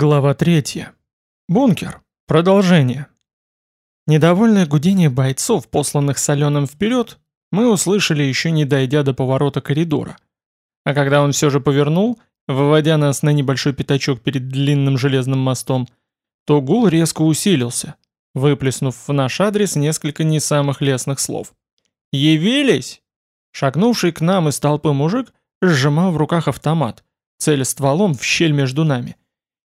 Глава 3. Бункер. Продолжение. Недовольное гудение бойцов, посланных соленым вперед, мы услышали еще не дойдя до поворота коридора. А когда он все же повернул, выводя нас на небольшой пятачок перед длинным железным мостом, то гул резко усилился, выплеснув в наш адрес несколько не самых лестных слов. «Явились!» Шагнувший к нам из толпы мужик сжимал в руках автомат, целя стволом в щель между нами –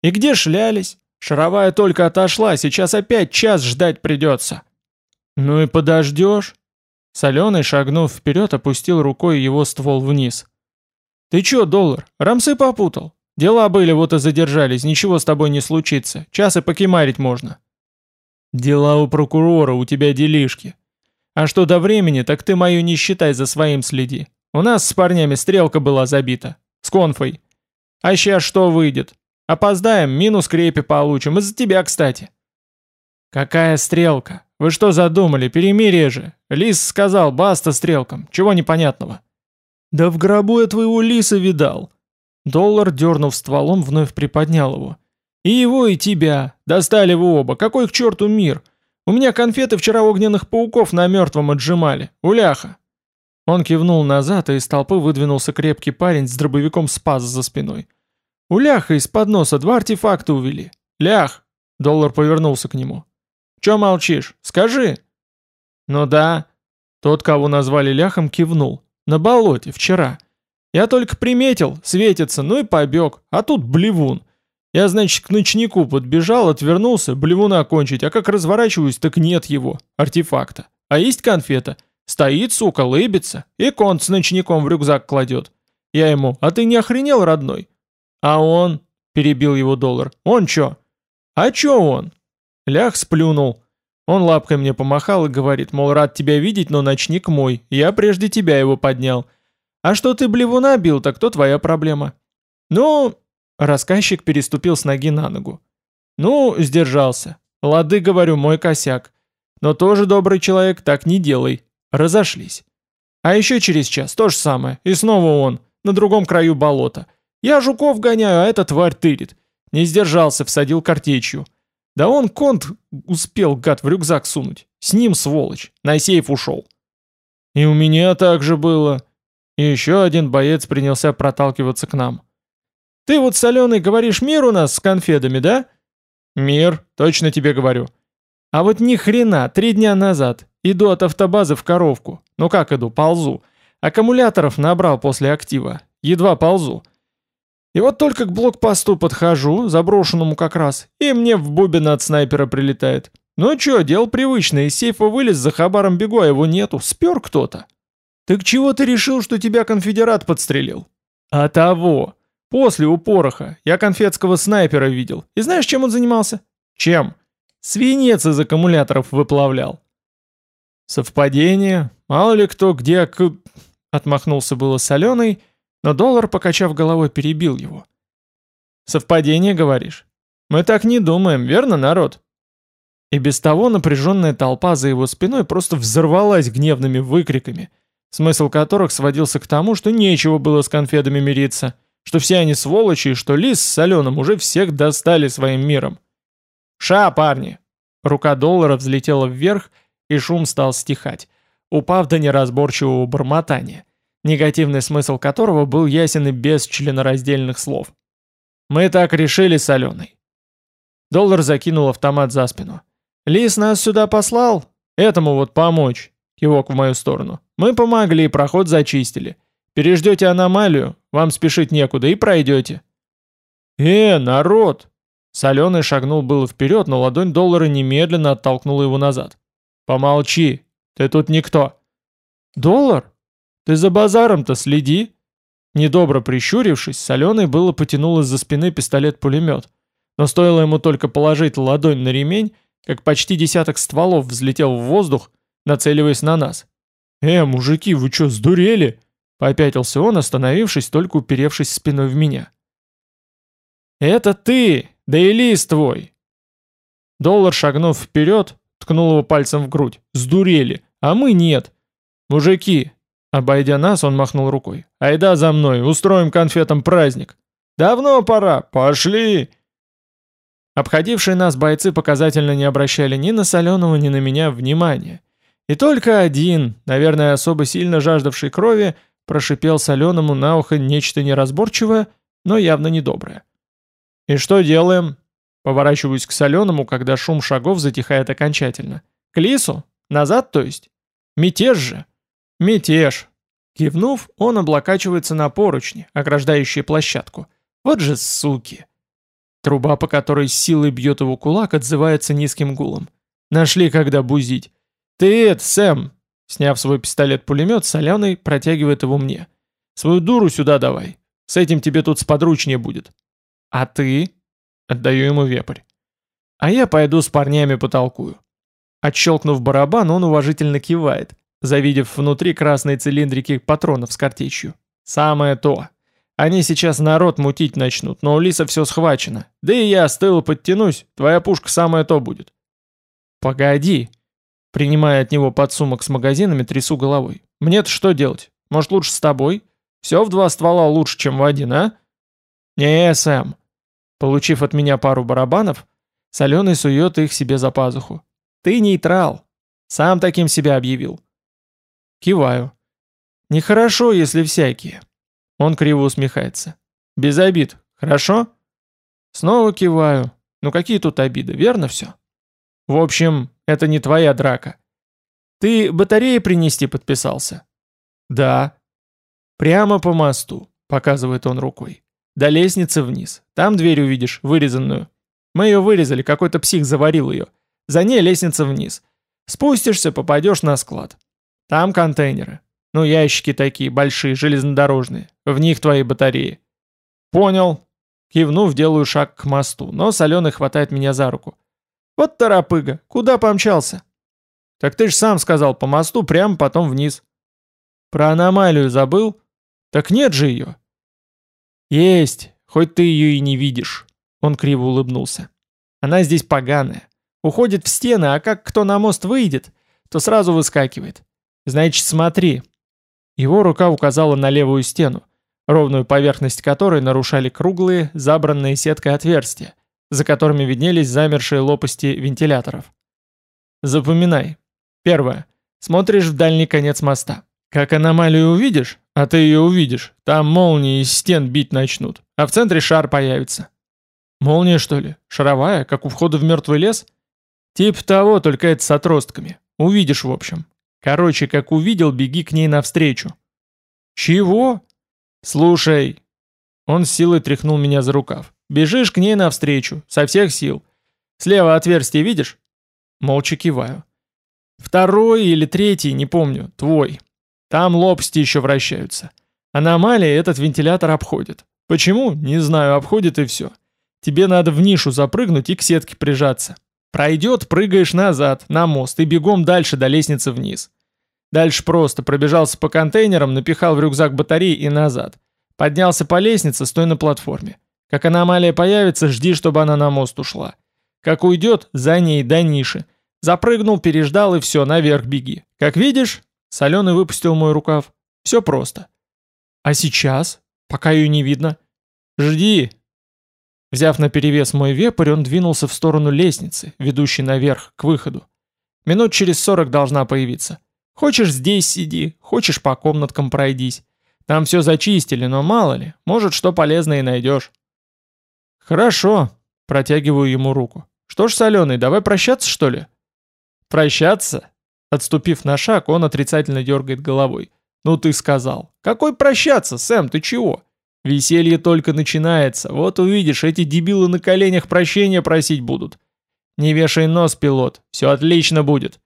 и где шлялись? Шаровая только отошла, сейчас опять час ждать придется. Ну и подождешь. Соленый, шагнув вперед, опустил рукой его ствол вниз. Ты чё, доллар, рамсы попутал? Дела были, вот и задержались, ничего с тобой не случится. Час и покемарить можно. Дела у прокурора, у тебя делишки. А что до времени, так ты мою не считай, за своим следи. У нас с парнями стрелка была забита. С конфой. А сейчас что выйдет? Опоздаем, минус крепи получим. Из-за тебя, кстати. Какая стрелка? Вы что задумали? Перемирие же. Лис сказал, баста стрелкам. Чего непонятного? Да в гробу я твоего лиса видал. Доллар, дернув стволом, вновь приподнял его. И его, и тебя. Достали вы оба. Какой к черту мир? У меня конфеты вчера огненных пауков на мертвом отжимали. Уляха. Он кивнул назад, и из толпы выдвинулся крепкий парень с дробовиком спас за спиной. У Ляха из-под носа два артефакта увели. Лях!» Доллар повернулся к нему. «Чё молчишь? Скажи!» «Ну да». Тот, кого назвали Ляхом, кивнул. «На болоте, вчера. Я только приметил, светится, ну и побег. А тут блевун. Я, значит, к ночнику подбежал, отвернулся, блевуна окончить, а как разворачиваюсь, так нет его, артефакта. А есть конфета. Стоит, сука, лыбится, и конт с ночником в рюкзак кладет. Я ему, а ты не охренел, родной? «А он?» — перебил его доллар. «Он чё?» «А чё он?» Лях сплюнул. Он лапкой мне помахал и говорит, мол, рад тебя видеть, но ночник мой, я прежде тебя его поднял. А что ты блевуна бил, так то твоя проблема. Ну, рассказчик переступил с ноги на ногу. Ну, сдержался. Лады, говорю, мой косяк. Но тоже добрый человек, так не делай. Разошлись. А еще через час то же самое, и снова он, на другом краю болота. Я жуков гоняю, а эта тварь тырит. Не сдержался, всадил картечью. Да он конт успел, гад, в рюкзак сунуть. С ним, сволочь, на сейф ушел. И у меня так же было. И еще один боец принялся проталкиваться к нам. Ты вот, соленый, говоришь, мир у нас с конфетами, да? Мир, точно тебе говорю. А вот ни хрена, три дня назад. Иду от автобазы в коровку. Ну как иду, ползу. Аккумуляторов набрал после актива. Едва ползу. И вот только к блокпосту подхожу, заброшенному как раз, и мне в бубен от снайпера прилетает. Ну чё, дело привычное, из сейфа вылез, за хабаром бегу, а его нету, спер кто-то. Так чего ты решил, что тебя конфедерат подстрелил? А того. После у пороха я конфетского снайпера видел. И знаешь, чем он занимался? Чем? Свинец из аккумуляторов выплавлял. Совпадение? Мало ли кто где... Отмахнулся было соленый, но доллар, покачав головой, перебил его. «Совпадение, говоришь? Мы так не думаем, верно, народ?» И без того напряженная толпа за его спиной просто взорвалась гневными выкриками, смысл которых сводился к тому, что нечего было с конфетами мириться, что все они сволочи и что Лис с Соленым уже всех достали своим миром. «Ша, парни!» Рука доллара взлетела вверх, и шум стал стихать, упав до неразборчивого бормотания негативный смысл которого был ясен и без членораздельных слов. «Мы так решили, Соленый». Доллар закинул автомат за спину. «Лис нас сюда послал? Этому вот помочь». Кивок в мою сторону. «Мы помогли, проход зачистили. Переждете аномалию, вам спешить некуда, и пройдете». «Э, народ!» Соленый шагнул было вперед, но ладонь доллара немедленно оттолкнула его назад. «Помолчи, ты тут никто». «Доллар?» Ты за базаром-то следи!» Недобро прищурившись, Соленый было потянул из-за спины пистолет-пулемет. Но стоило ему только положить ладонь на ремень, как почти десяток стволов взлетел в воздух, нацеливаясь на нас. «Э, мужики, вы что, сдурели?» Попятился он, остановившись, только уперевшись спиной в меня. «Это ты! Да и лист твой!» Доллар, шагнув вперед, ткнул его пальцем в грудь. «Сдурели! А мы нет! Мужики, Обойдя нас, он махнул рукой. «Айда за мной, устроим конфетам праздник!» «Давно пора! Пошли!» Обходившие нас бойцы показательно не обращали ни на Соленого, ни на меня внимания. И только один, наверное, особо сильно жаждавший крови, прошипел Соленому на ухо нечто неразборчивое, но явно недоброе. «И что делаем?» Поворачиваюсь к Соленому, когда шум шагов затихает окончательно. «К лису? Назад, то есть? Мятеж же!» «Мятеж!» Кивнув, он облокачивается на поручни, ограждающие площадку. «Вот же суки!» Труба, по которой силой бьет его кулак, отзывается низким гулом. «Нашли, когда бузить!» «Ты это, Сэм!» Сняв свой пистолет-пулемет, Соленый протягивает его мне. «Свою дуру сюда давай. С этим тебе тут сподручнее будет». «А ты?» Отдаю ему вепрь. «А я пойду с парнями потолкую». Отщелкнув барабан, он уважительно кивает, завидев внутри красные цилиндрики патронов с картечью. «Самое то. Они сейчас народ мутить начнут, но у Лиса все схвачено. Да и я с тыла подтянусь, твоя пушка самое то будет». «Погоди», Принимая от него подсумок с магазинами, трясу головой. Мне-то что делать? Может, лучше с тобой? Все в два ствола лучше, чем в один, а? Не, Сэм. Получив от меня пару барабанов, Соленый сует их себе за пазуху. Ты нейтрал. Сам таким себя объявил. Киваю. Нехорошо, если всякие. Он криво усмехается. Без обид, хорошо? Снова киваю. Ну какие тут обиды, верно все? В общем, это не твоя драка. Ты батареи принести подписался? Да. Прямо по мосту, показывает он рукой. До лестницы вниз. Там дверь увидишь, вырезанную. Мы ее вырезали, какой-то псих заварил ее. За ней лестница вниз. Спустишься, попадешь на склад. Там контейнеры. Ну, ящики такие, большие, железнодорожные. В них твои батареи. Понял. Кивнув, делаю шаг к мосту, но Соленый хватает меня за руку. Вот торопыга, куда помчался? Так ты ж сам сказал, по мосту прямо потом вниз. Про аномалию забыл? Так нет же ее. Есть, хоть ты ее и не видишь. Он криво улыбнулся. Она здесь поганая. Уходит в стены, а как кто на мост выйдет, то сразу выскакивает. Значит, смотри. Его рука указала на левую стену, ровную поверхность которой нарушали круглые, забранные сеткой отверстия, за которыми виднелись замершие лопасти вентиляторов. Запоминай. Первое. Смотришь в дальний конец моста. Как аномалию увидишь, а ты ее увидишь, там молнии из стен бить начнут, а в центре шар появится. Молния, что ли? Шаровая, как у входа в мертвый лес? Тип того, только это с отростками. Увидишь, в общем. Короче, как увидел, беги к ней навстречу. Чего? Слушай. Он с силой тряхнул меня за рукав. Бежишь к ней навстречу, со всех сил. Слева отверстие видишь? Молча киваю. Второй или третий, не помню, твой. Там лопасти еще вращаются. Аномалия этот вентилятор обходит. Почему? Не знаю, обходит и все. Тебе надо в нишу запрыгнуть и к сетке прижаться. Пройдет, прыгаешь назад, на мост и бегом дальше до лестницы вниз. Дальше просто пробежался по контейнерам, напихал в рюкзак батареи и назад. Поднялся по лестнице, стой на платформе. Как аномалия появится, жди, чтобы она на мост ушла. Как уйдет, за ней до ниши. Запрыгнул, переждал и все, наверх беги. Как видишь, Соленый выпустил мой рукав. Все просто. А сейчас, пока ее не видно, жди. Взяв на перевес мой вепрь, он двинулся в сторону лестницы, ведущей наверх, к выходу. Минут через сорок должна появиться. Хочешь здесь сиди, хочешь по комнаткам пройдись. Там все зачистили, но мало ли, может, что полезное и найдешь. «Хорошо», — протягиваю ему руку. «Что ж, Соленый, давай прощаться, что ли?» «Прощаться?» Отступив на шаг, он отрицательно дергает головой. «Ну ты сказал. Какой прощаться, Сэм, ты чего? Веселье только начинается. Вот увидишь, эти дебилы на коленях прощения просить будут. Не вешай нос, пилот, все отлично будет».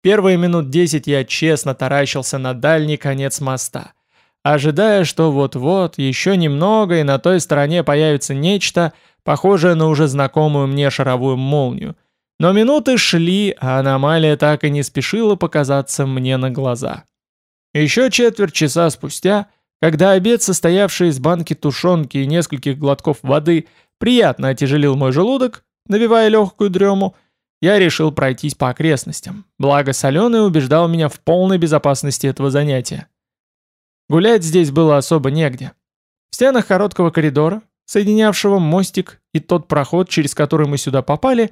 Первые минут десять я честно таращился на дальний конец моста ожидая, что вот-вот, еще немного, и на той стороне появится нечто, похожее на уже знакомую мне шаровую молнию. Но минуты шли, а аномалия так и не спешила показаться мне на глаза. Еще четверть часа спустя, когда обед, состоявший из банки тушенки и нескольких глотков воды, приятно отяжелил мой желудок, навевая легкую дрему, я решил пройтись по окрестностям, благо Соленый убеждал меня в полной безопасности этого занятия. Гулять здесь было особо негде. В стенах короткого коридора, соединявшего мостик и тот проход, через который мы сюда попали,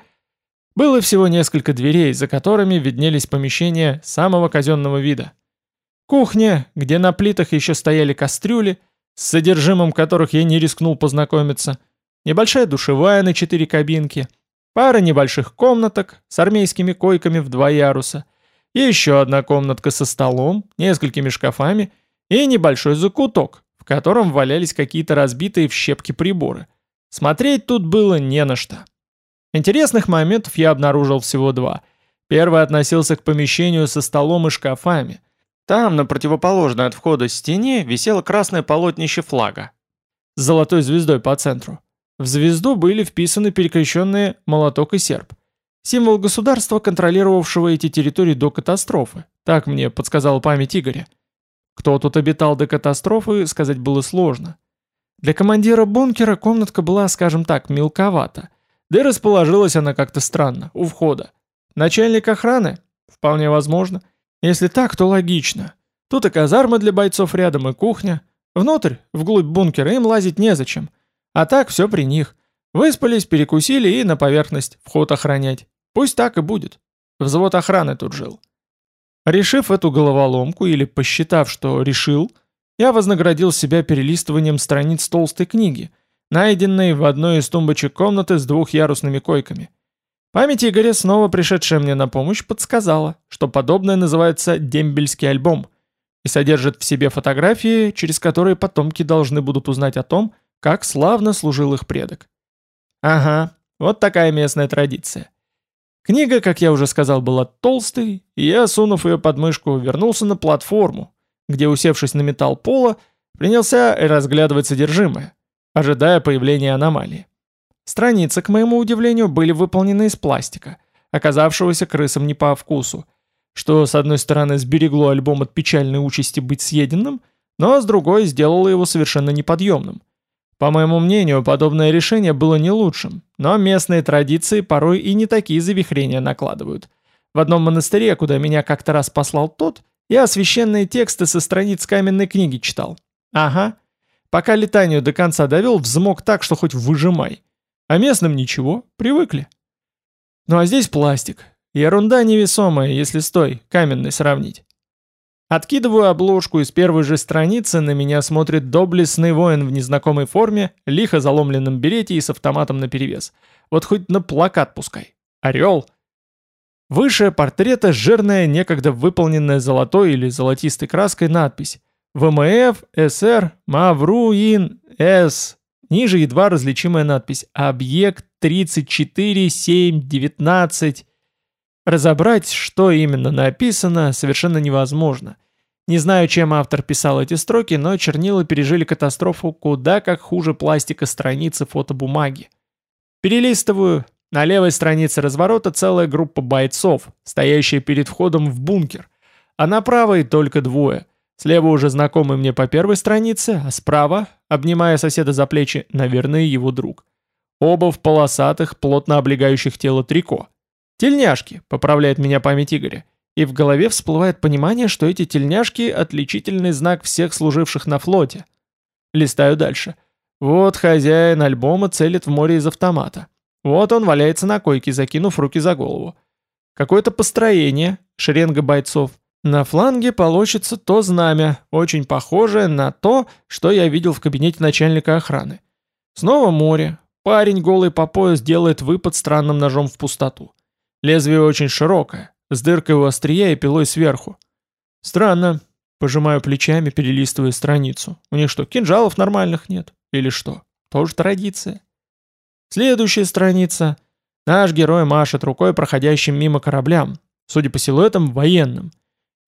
было всего несколько дверей, за которыми виднелись помещения самого казенного вида. Кухня, где на плитах еще стояли кастрюли, с содержимым которых я не рискнул познакомиться, небольшая душевая на четыре кабинки, пара небольших комнаток с армейскими койками в два яруса, и еще одна комнатка со столом, несколькими шкафами и небольшой закуток, в котором валялись какие-то разбитые в щепки приборы. Смотреть тут было не на что. Интересных моментов я обнаружил всего два. Первый относился к помещению со столом и шкафами. Там, на противоположной от входа стене, висело красное полотнище флага с золотой звездой по центру. В звезду были вписаны перекрещенные молоток и серп. Символ государства, контролировавшего эти территории до катастрофы. Так мне подсказала память Игоря. Кто тут обитал до катастрофы, сказать было сложно. Для командира бункера комнатка была, скажем так, мелковата. Да и расположилась она как-то странно, у входа. Начальник охраны? Вполне возможно. Если так, то логично. Тут и казарма для бойцов рядом, и кухня. Внутрь, вглубь бункера, им лазить незачем. А так все при них. Выспались, перекусили и на поверхность вход охранять. Пусть так и будет. Взвод охраны тут жил. Решив эту головоломку или посчитав, что решил, я вознаградил себя перелистыванием страниц толстой книги, найденной в одной из тумбочек комнаты с двухъярусными койками. Память Игоря, снова пришедшая мне на помощь, подсказала, что подобное называется «дембельский альбом» и содержит в себе фотографии, через которые потомки должны будут узнать о том, как славно служил их предок. Ага, вот такая местная традиция. Книга, как я уже сказал, была толстой, и я, сунув ее под мышку, вернулся на платформу, где, усевшись на металл пола, принялся разглядывать содержимое, ожидая появления аномалии. Страницы, к моему удивлению, были выполнены из пластика, оказавшегося крысам не по вкусу, что, с одной стороны, сберегло альбом от печальной участи быть съеденным, но, с другой, сделало его совершенно неподъемным. По моему мнению, подобное решение было не лучшим, но местные традиции порой и не такие завихрения накладывают. В одном монастыре, куда меня как-то раз послал тот, я священные тексты со страниц каменной книги читал. Ага. Пока летанию до конца довел, взмок так, что хоть выжимай. А местным ничего, привыкли. Ну а здесь пластик. Ерунда невесомая, если с той, каменной сравнить. Откидываю обложку, и с первой же страницы на меня смотрит доблестный воин в незнакомой форме, лихо заломленном берете и с автоматом наперевес. Вот хоть на плакат пускай. Орел. Выше портрета жирная, некогда выполненная золотой или золотистой краской надпись «ВМФ, СР, Мавруин, С». Ниже едва различимая надпись «Объект 34719». Разобрать, что именно написано, совершенно невозможно. Не знаю, чем автор писал эти строки, но чернила пережили катастрофу куда как хуже пластика страницы фотобумаги. Перелистываю. На левой странице разворота целая группа бойцов, стоящая перед входом в бункер. А на правой только двое. Слева уже знакомый мне по первой странице, а справа, обнимая соседа за плечи, наверное, его друг. Оба в полосатых, плотно облегающих тело трико. «Тельняшки», — поправляет меня память Игоря. И в голове всплывает понимание, что эти тельняшки — отличительный знак всех служивших на флоте. Листаю дальше. Вот хозяин альбома целит в море из автомата. Вот он валяется на койке, закинув руки за голову. Какое-то построение, шеренга бойцов. На фланге полощется то знамя, очень похожее на то, что я видел в кабинете начальника охраны. Снова море. Парень голый по пояс делает выпад странным ножом в пустоту. Лезвие очень широкое, с дыркой у острия и пилой сверху. Странно. Пожимаю плечами, перелистывая страницу. У них что, кинжалов нормальных нет? Или что? Тоже традиция. Следующая страница. Наш герой машет рукой проходящим мимо кораблям, судя по силуэтам, военным.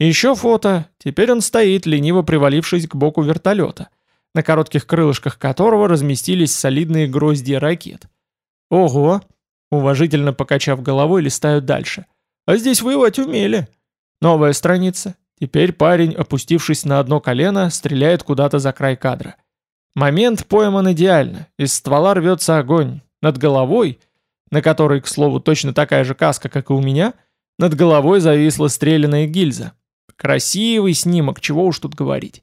Еще фото. Теперь он стоит, лениво привалившись к боку вертолета, на коротких крылышках которого разместились солидные грозди ракет. Ого! Уважительно покачав головой, листаю дальше. А здесь воевать умели. Новая страница. Теперь парень, опустившись на одно колено, стреляет куда-то за край кадра. Момент пойман идеально. Из ствола рвется огонь. Над головой, на которой, к слову, точно такая же каска, как и у меня, над головой зависла стреляная гильза. Красивый снимок, чего уж тут говорить.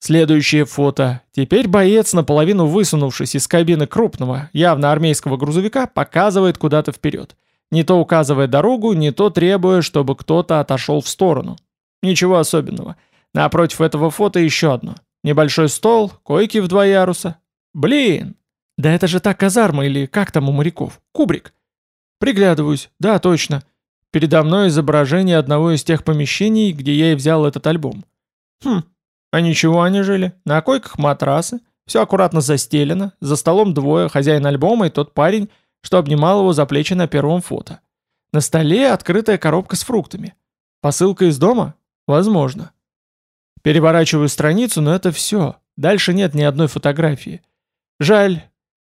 Следующее фото. Теперь боец, наполовину высунувшись из кабины крупного, явно армейского грузовика, показывает куда-то вперед. Не то указывая дорогу, не то требуя, чтобы кто-то отошел в сторону. Ничего особенного. Напротив этого фото еще одно. Небольшой стол, койки в два яруса. Блин! Да это же та казарма или как там у моряков? Кубрик. Приглядываюсь. Да, точно. Передо мной изображение одного из тех помещений, где я и взял этот альбом. Хм, а ничего они жили. На койках матрасы, все аккуратно застелено, за столом двое, хозяин альбома и тот парень, что обнимал его за плечи на первом фото. На столе открытая коробка с фруктами. Посылка из дома? Возможно. Переворачиваю страницу, но это все. Дальше нет ни одной фотографии. Жаль.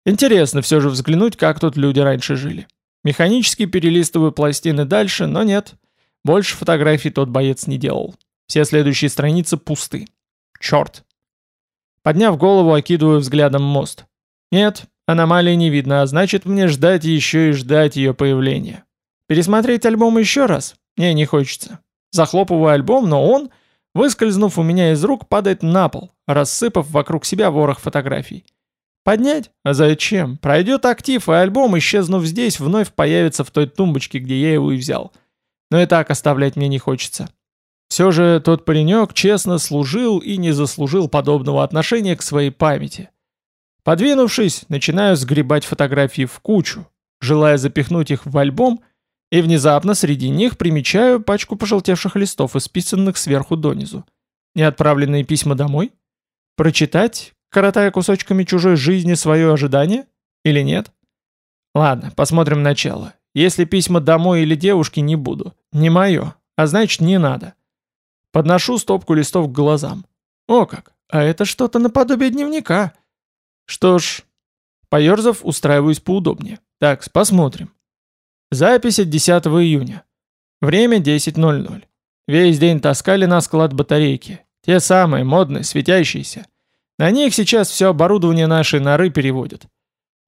Интересно все же взглянуть, как тут люди раньше жили. Механически перелистываю пластины дальше, но нет. Больше фотографий тот боец не делал. Все следующие страницы пусты. Черт. Подняв голову, окидываю взглядом мост. Нет, аномалии не видно, а значит мне ждать еще и ждать ее появления. Пересмотреть альбом еще раз? Не, не хочется. Захлопываю альбом, но он, выскользнув у меня из рук, падает на пол, рассыпав вокруг себя ворох фотографий. Поднять? А зачем? Пройдет актив, и альбом, исчезнув здесь, вновь появится в той тумбочке, где я его и взял. Но и так оставлять мне не хочется. Все же тот паренек честно служил и не заслужил подобного отношения к своей памяти. Подвинувшись, начинаю сгребать фотографии в кучу, желая запихнуть их в альбом, и внезапно среди них примечаю пачку пожелтевших листов, исписанных сверху донизу. Неотправленные письма домой? Прочитать, коротая кусочками чужой жизни свое ожидание? Или нет? Ладно, посмотрим начало. Если письма домой или девушке не буду. Не мое, а значит не надо. Подношу стопку листов к глазам. О как, а это что-то наподобие дневника. Что ж, поерзав, устраиваюсь поудобнее. Так, посмотрим. Запись от 10 июня. Время 10.00. Весь день таскали на склад батарейки. Те самые, модные, светящиеся. На них сейчас все оборудование нашей норы переводят.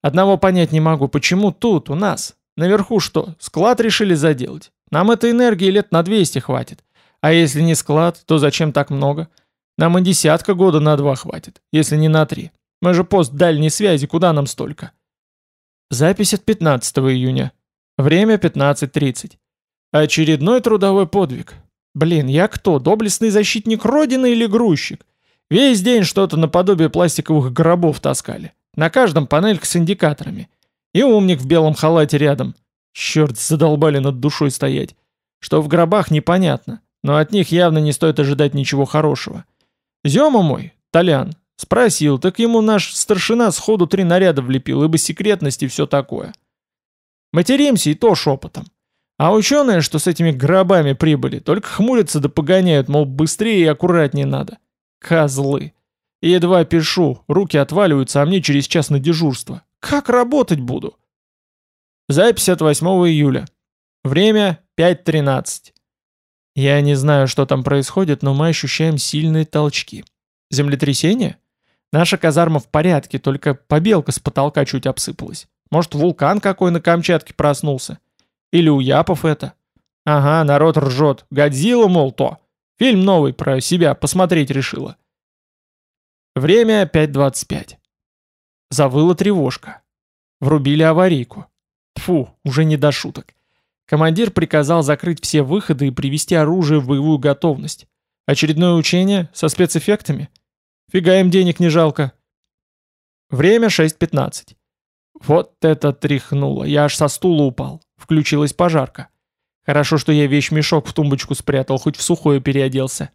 Одного понять не могу, почему тут, у нас, наверху что, склад решили заделать? Нам этой энергии лет на 200 хватит. А если не склад, то зачем так много? Нам и десятка года на два хватит, если не на три. Мы же пост дальней связи, куда нам столько? Запись от 15 июня. Время 15.30. Очередной трудовой подвиг. Блин, я кто, доблестный защитник Родины или грузчик? Весь день что-то наподобие пластиковых гробов таскали. На каждом панелька с индикаторами. И умник в белом халате рядом. Черт, задолбали над душой стоять. Что в гробах непонятно но от них явно не стоит ожидать ничего хорошего. Зема мой, Толян, спросил, так ему наш старшина сходу три наряда влепил, ибо секретность и все такое. Материмся и то шепотом. А ученые, что с этими гробами прибыли, только хмурятся да погоняют, мол, быстрее и аккуратнее надо. Козлы. Едва пишу, руки отваливаются, а мне через час на дежурство. Как работать буду? Запись от 8 июля. Время 5.13. Я не знаю, что там происходит, но мы ощущаем сильные толчки. Землетрясение? Наша казарма в порядке, только побелка с потолка чуть обсыпалась. Может, вулкан какой на Камчатке проснулся? Или у Япов это? Ага, народ ржет. Годзилла, мол, то. Фильм новый про себя посмотреть решила. Время 5.25. Завыла тревожка. Врубили аварийку. Фу, уже не до шуток. Командир приказал закрыть все выходы и привести оружие в боевую готовность. Очередное учение со спецэффектами? Фига им денег не жалко. Время 6.15. Вот это тряхнуло, я аж со стула упал. Включилась пожарка. Хорошо, что я вещмешок в тумбочку спрятал, хоть в сухое переоделся.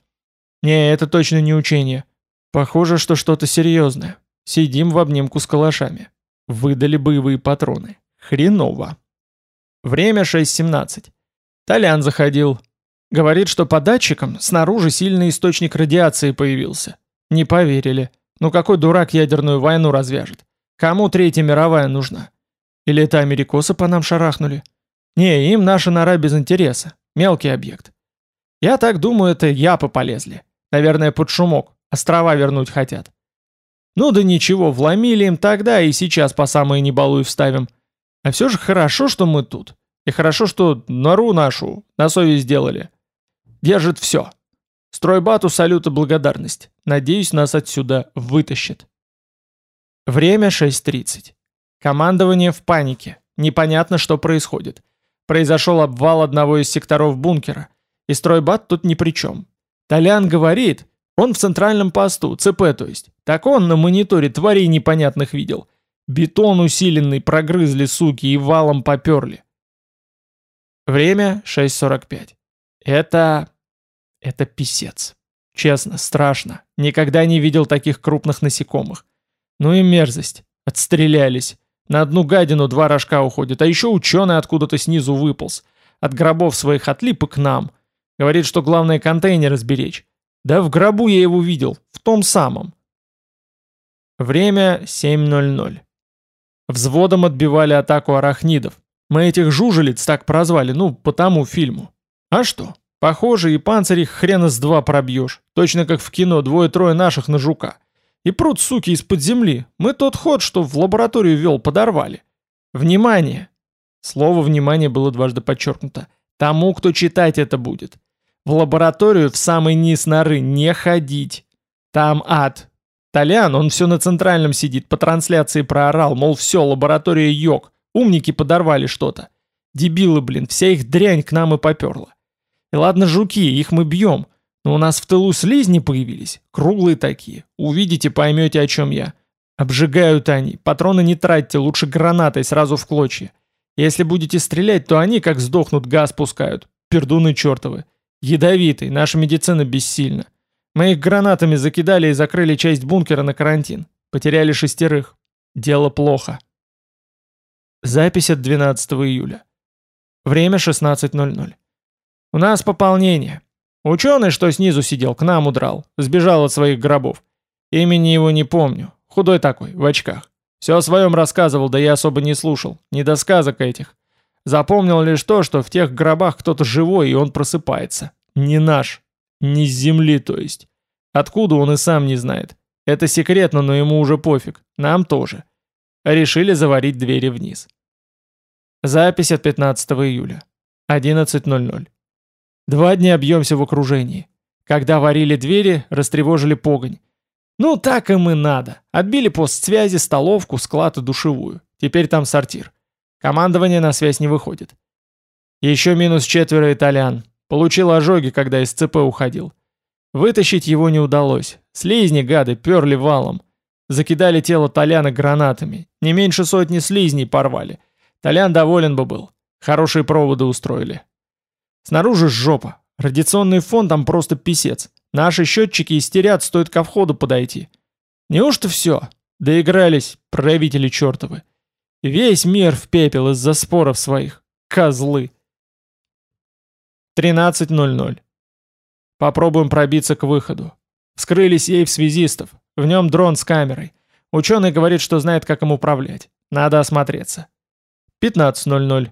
Не, это точно не учение. Похоже, что что-то серьезное. Сидим в обнимку с калашами. Выдали боевые патроны. Хреново. Время 6.17. Толян заходил. Говорит, что по датчикам снаружи сильный источник радиации появился. Не поверили. Ну какой дурак ядерную войну развяжет? Кому Третья мировая нужна? Или это америкосы по нам шарахнули? Не, им наша нора без интереса. Мелкий объект. Я так думаю, это япы полезли. Наверное, под шумок. Острова вернуть хотят. Ну да ничего, вломили им тогда и сейчас по самые небалуй вставим. А все же хорошо, что мы тут. И хорошо, что нору нашу на совесть сделали. Держит все. Стройбату салют и благодарность. Надеюсь, нас отсюда вытащат. Время 6.30. Командование в панике. Непонятно, что происходит. Произошел обвал одного из секторов бункера. И стройбат тут ни при чем. Толян говорит, он в центральном посту, ЦП то есть. Так он на мониторе тварей непонятных видел. Бетон усиленный прогрызли суки и валом поперли. Время 6.45. Это... это писец. Честно, страшно. Никогда не видел таких крупных насекомых. Ну и мерзость. Отстрелялись. На одну гадину два рожка уходят, а еще ученый откуда-то снизу выполз. От гробов своих отлип и к нам. Говорит, что главное контейнер сберечь. Да в гробу я его видел, в том самом. Время 7.00. Взводом отбивали атаку арахнидов. Мы этих жужелиц так прозвали, ну, по тому фильму. А что? Похоже, и панцирь их хрена с два пробьешь. Точно как в кино двое-трое наших на жука. И пруд, суки, из-под земли. Мы тот ход, что в лабораторию вел, подорвали. Внимание! Слово «внимание» было дважды подчеркнуто. Тому, кто читать это будет. В лабораторию в самый низ норы не ходить. Там ад. Толян, он все на центральном сидит, по трансляции проорал, мол, все, лаборатория йог. Умники подорвали что-то. Дебилы, блин, вся их дрянь к нам и поперла. И ладно, жуки, их мы бьем. Но у нас в тылу слизни появились, круглые такие. Увидите, поймете, о чем я. Обжигают они, патроны не тратьте, лучше гранатой сразу в клочья. Если будете стрелять, то они, как сдохнут, газ пускают. Пердуны чертовы. Ядовитый, наша медицина бессильна. Мы их гранатами закидали и закрыли часть бункера на карантин. Потеряли шестерых. Дело плохо. Запись от 12 июля. Время 16.00. У нас пополнение. Ученый, что снизу сидел, к нам удрал. Сбежал от своих гробов. Имени его не помню. Худой такой, в очках. Все о своем рассказывал, да я особо не слушал. Не до сказок этих. Запомнил лишь то, что в тех гробах кто-то живой, и он просыпается. Не наш. Не с земли, то есть. Откуда он и сам не знает. Это секретно, но ему уже пофиг. Нам тоже. Решили заварить двери вниз. Запись от 15 июля. 11.00. Два дня бьемся в окружении. Когда варили двери, растревожили погонь. Ну, так им и надо. Отбили пост связи, столовку, склад и душевую. Теперь там сортир. Командование на связь не выходит. Еще минус четверо итальян. Получил ожоги, когда из ЦП уходил. Вытащить его не удалось. Слизни, гады, перли валом. Закидали тело Толяна гранатами. Не меньше сотни слизней порвали. Толян доволен бы был. Хорошие проводы устроили. Снаружи жопа. Радиационный фон там просто писец. Наши счетчики истерят, стоит ко входу подойти. Неужто все? Доигрались, правители чертовы. Весь мир в пепел из-за споров своих. Козлы. 13.00. Попробуем пробиться к выходу. Вскрыли сейф связистов. В нем дрон с камерой. Ученый говорит, что знает, как им управлять. Надо осмотреться. 15.00.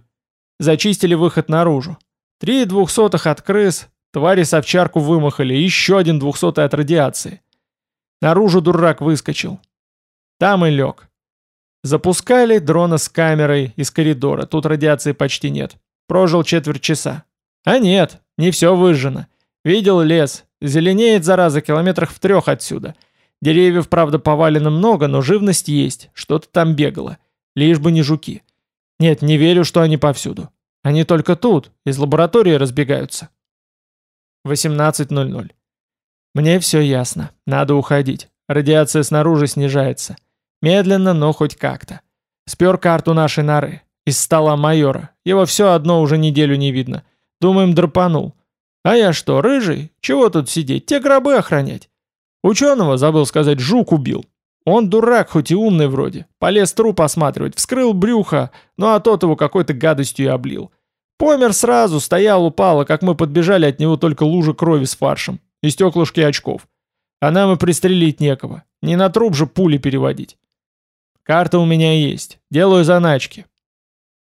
Зачистили выход наружу. Три двухсотых от крыс, твари с овчарку вымахали, еще один двухсотый от радиации. Наружу дурак выскочил. Там и лег. Запускали дрона с камерой из коридора, тут радиации почти нет. Прожил четверть часа. А нет, не все выжжено. Видел лес, зеленеет зараза километрах в трех отсюда. Деревьев, правда, повалено много, но живность есть, что-то там бегало. Лишь бы не жуки. Нет, не верю, что они повсюду. Они только тут, из лаборатории разбегаются. 18.00. Мне все ясно. Надо уходить. Радиация снаружи снижается. Медленно, но хоть как-то. Спер карту нашей норы. Из стола майора. Его все одно уже неделю не видно. Думаем, драпанул. А я что, рыжий? Чего тут сидеть? Те гробы охранять. Ученого, забыл сказать, жук убил. Он дурак, хоть и умный вроде. Полез труп осматривать, вскрыл брюхо, ну а тот его какой-то гадостью и облил. Помер сразу, стоял, упал, а как мы подбежали, от него только лужа крови с фаршем и стеклышки очков. А нам и пристрелить некого. Не на труп же пули переводить. Карта у меня есть. Делаю заначки.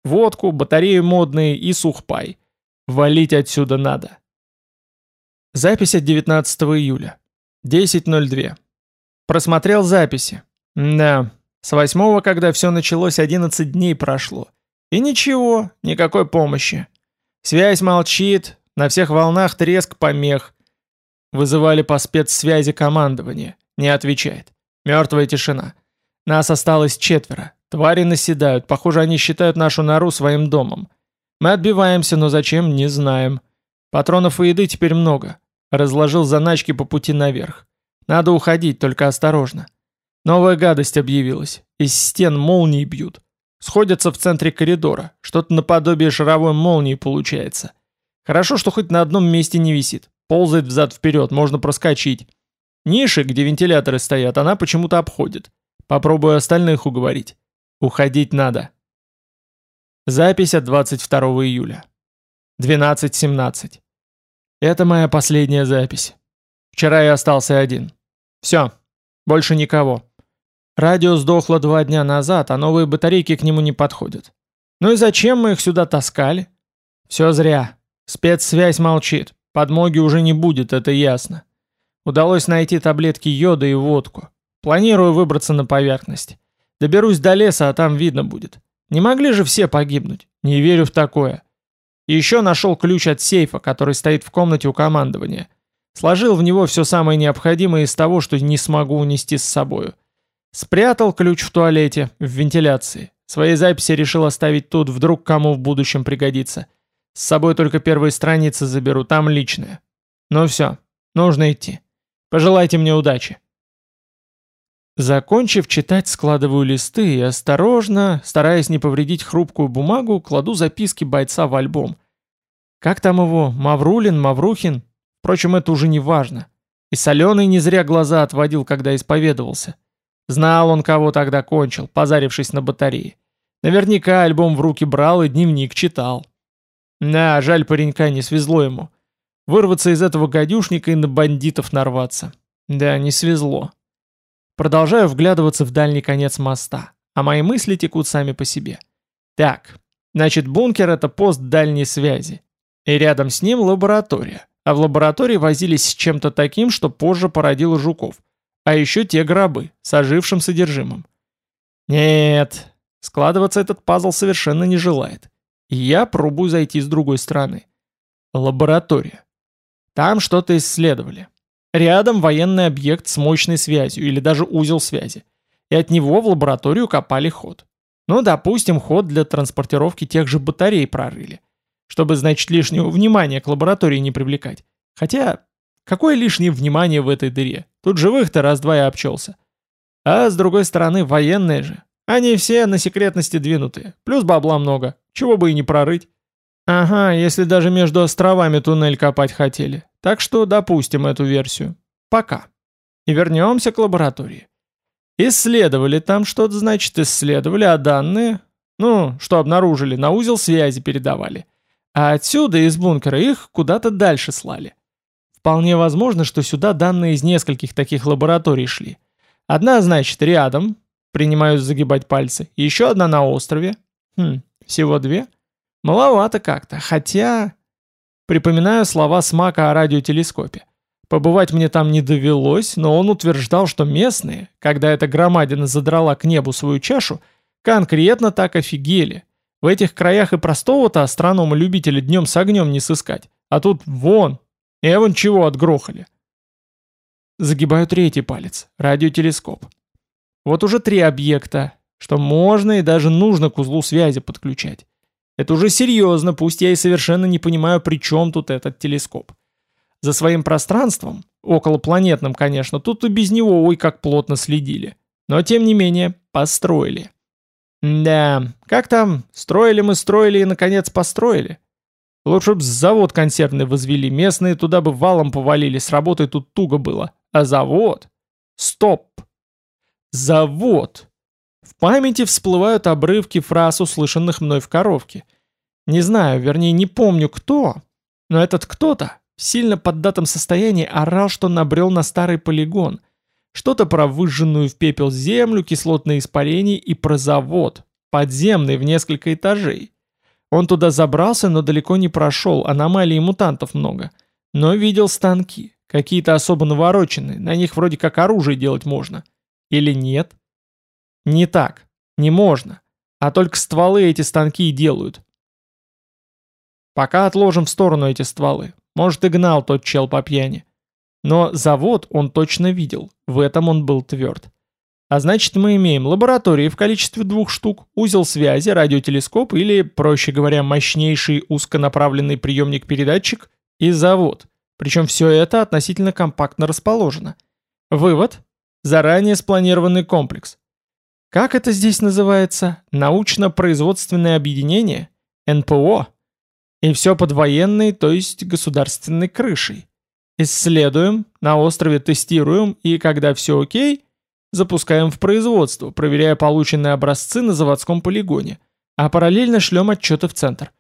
Водку, батареи модные и сухпай. Валить отсюда надо. Запись от 19 июля. 10.02. Просмотрел записи. Да, с восьмого, когда все началось, 11 дней прошло. И ничего, никакой помощи. Связь молчит, на всех волнах треск помех. Вызывали по спецсвязи командование. Не отвечает. Мертвая тишина. Нас осталось четверо. Твари наседают. Похоже, они считают нашу нору своим домом. Мы отбиваемся, но зачем, не знаем. Патронов и еды теперь много. Разложил заначки по пути наверх. Надо уходить, только осторожно. Новая гадость объявилась. Из стен молнии бьют. Сходятся в центре коридора. Что-то наподобие шаровой молнии получается. Хорошо, что хоть на одном месте не висит. Ползает взад-вперед, можно проскочить. Ниши, где вентиляторы стоят, она почему-то обходит. Попробую остальных уговорить. Уходить надо. Запись от 22 июля. 12.17. Это моя последняя запись. Вчера я остался один. Все. Больше никого. Радио сдохло два дня назад, а новые батарейки к нему не подходят. Ну и зачем мы их сюда таскали? Все зря. Спецсвязь молчит. Подмоги уже не будет, это ясно. Удалось найти таблетки йода и водку. Планирую выбраться на поверхность. Доберусь до леса, а там видно будет. Не могли же все погибнуть? Не верю в такое. И еще нашел ключ от сейфа, который стоит в комнате у командования. Сложил в него все самое необходимое из того, что не смогу унести с собою. Спрятал ключ в туалете, в вентиляции. Свои записи решил оставить тут, вдруг кому в будущем пригодится. С собой только первые страницы заберу, там личное. Ну все, нужно идти. Пожелайте мне удачи. Закончив читать, складываю листы и осторожно, стараясь не повредить хрупкую бумагу, кладу записки бойца в альбом. Как там его? Маврулин, Маврухин? Впрочем, это уже не важно. И Соленый не зря глаза отводил, когда исповедовался. Знал он, кого тогда кончил, позарившись на батарее. Наверняка альбом в руки брал и дневник читал. Да, жаль паренька, не свезло ему. Вырваться из этого гадюшника и на бандитов нарваться. Да, не свезло. Продолжаю вглядываться в дальний конец моста, а мои мысли текут сами по себе. Так, значит бункер это пост дальней связи. И рядом с ним лаборатория. А в лаборатории возились с чем-то таким, что позже породило жуков. А еще те гробы с ожившим содержимым. Нет, складываться этот пазл совершенно не желает. И я пробую зайти с другой стороны. Лаборатория. Там что-то исследовали. Рядом военный объект с мощной связью или даже узел связи. И от него в лабораторию копали ход. Ну, допустим, ход для транспортировки тех же батарей прорыли. Чтобы, значит, лишнего внимания к лаборатории не привлекать. Хотя, Какое лишнее внимание в этой дыре? Тут живых-то раз-два и обчелся. А с другой стороны, военные же. Они все на секретности двинутые. Плюс бабла много. Чего бы и не прорыть. Ага, если даже между островами туннель копать хотели. Так что допустим эту версию. Пока. И вернемся к лаборатории. Исследовали там что-то, значит, исследовали, а данные, ну, что обнаружили, на узел связи передавали. А отсюда, из бункера, их куда-то дальше слали. Вполне возможно, что сюда данные из нескольких таких лабораторий шли. Одна, значит, рядом, принимаюсь загибать пальцы, еще одна на острове. Хм, всего две? Маловато как-то, хотя... Припоминаю слова Смака о радиотелескопе. Побывать мне там не довелось, но он утверждал, что местные, когда эта громадина задрала к небу свою чашу, конкретно так офигели. В этих краях и простого-то астронома-любителя днем с огнем не сыскать. А тут вон, Эван чего отгрохали? Загибаю третий палец. Радиотелескоп. Вот уже три объекта, что можно и даже нужно к узлу связи подключать. Это уже серьезно, пусть я и совершенно не понимаю, при чем тут этот телескоп. За своим пространством, околопланетным, конечно, тут и без него ой как плотно следили. Но тем не менее, построили. Да, как там, строили мы, строили и наконец построили. Лучше б завод консервный возвели, местные туда бы валом повалили, с работой тут туго было. А завод? Стоп! Завод! В памяти всплывают обрывки фраз, услышанных мной в коровке. Не знаю, вернее, не помню кто, но этот кто-то в сильно поддатом состоянии орал, что набрел на старый полигон. Что-то про выжженную в пепел землю, кислотные испарения и про завод, подземный в несколько этажей. Он туда забрался, но далеко не прошел, аномалий мутантов много. Но видел станки, какие-то особо навороченные, на них вроде как оружие делать можно. Или нет? Не так, не можно. А только стволы эти станки и делают. Пока отложим в сторону эти стволы. Может и гнал тот чел по пьяни. Но завод он точно видел, в этом он был тверд. А значит, мы имеем лаборатории в количестве двух штук, узел связи, радиотелескоп или, проще говоря, мощнейший узконаправленный приемник-передатчик и завод. Причем все это относительно компактно расположено. Вывод – заранее спланированный комплекс. Как это здесь называется? Научно-производственное объединение? НПО? И все под военной, то есть государственной крышей. Исследуем, на острове тестируем, и когда все окей – Запускаем в производство, проверяя полученные образцы на заводском полигоне, а параллельно шлем отчеты в центр.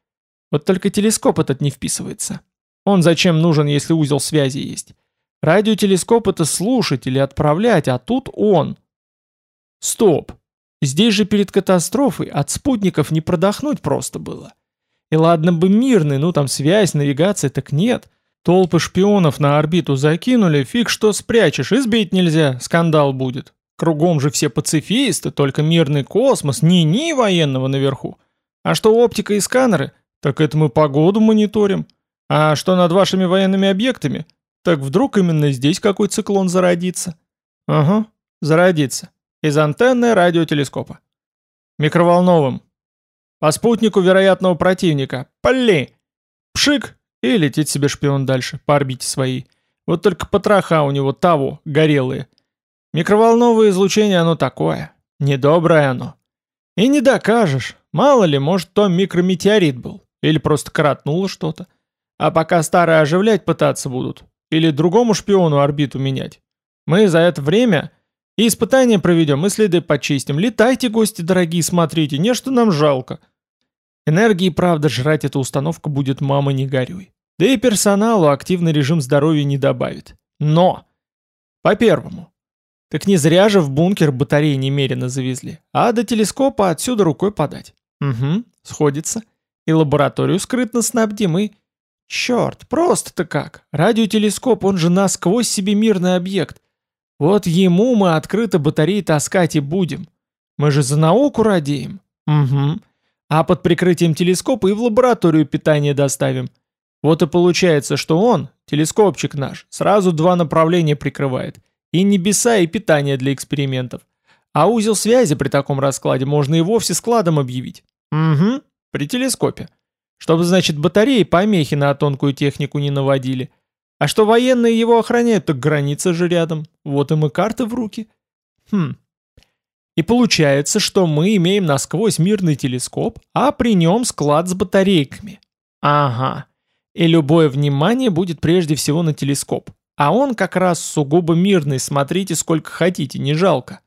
Вот только телескоп этот не вписывается. Он зачем нужен, если узел связи есть? Радиотелескоп это слушать или отправлять, а тут он. Стоп. Здесь же перед катастрофой от спутников не продохнуть просто было. И ладно бы мирный, ну там связь, навигация, так нет. Толпы шпионов на орбиту закинули, фиг что спрячешь, избить нельзя, скандал будет. Кругом же все пацифисты, только мирный космос, ни-ни военного наверху. А что оптика и сканеры? Так это мы погоду мониторим. А что над вашими военными объектами? Так вдруг именно здесь какой циклон зародится? Ага, зародится. Из антенны радиотелескопа. Микроволновым. По спутнику вероятного противника. Пли! Пшик! И летит себе шпион дальше, по орбите своей. Вот только потроха у него того, горелые. Микроволновое излучение оно такое. Недоброе оно. И не докажешь. Мало ли, может, то микрометеорит был. Или просто кратнуло что-то. А пока старые оживлять пытаться будут. Или другому шпиону орбиту менять. Мы за это время и испытания проведем, и следы почистим. Летайте, гости дорогие, смотрите, не что нам жалко. Энергии, правда, жрать эту установку будет мама не горюй. Да и персоналу активный режим здоровья не добавит. Но! По первому. Так не зря же в бункер батареи немерено завезли, а до телескопа отсюда рукой подать. Угу, сходится. И лабораторию скрытно снабдим, и... Черт, просто-то как. Радиотелескоп, он же насквозь себе мирный объект. Вот ему мы открыто батареи таскать и будем. Мы же за науку радеем. Угу. А под прикрытием телескопа и в лабораторию питание доставим. Вот и получается, что он, телескопчик наш, сразу два направления прикрывает. И небеса, и питание для экспериментов. А узел связи при таком раскладе можно и вовсе складом объявить. Угу, при телескопе. Чтобы, значит, батареи помехи на тонкую технику не наводили. А что военные его охраняют, так граница же рядом. Вот им и карты в руки. Хм. И получается, что мы имеем насквозь мирный телескоп, а при нем склад с батарейками. Ага. И любое внимание будет прежде всего на телескоп. А он как раз сугубо мирный, смотрите сколько хотите, не жалко.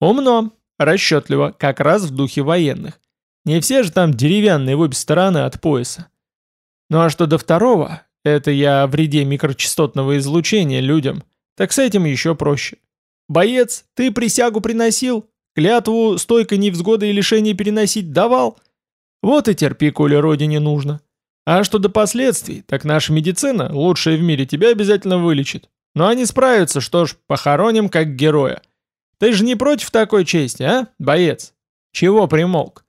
Умно, расчетливо, как раз в духе военных. Не все же там деревянные в обе стороны от пояса. Ну а что до второго, это я о вреде микрочастотного излучения людям, так с этим еще проще. Боец, ты присягу приносил? Клятву стойкой невзгоды и лишения переносить давал? Вот и терпи, коли родине нужно. А что до последствий, так наша медицина, лучшая в мире, тебя обязательно вылечит. Но они справятся, что ж, похороним как героя. Ты же не против такой чести, а, боец? Чего примолк?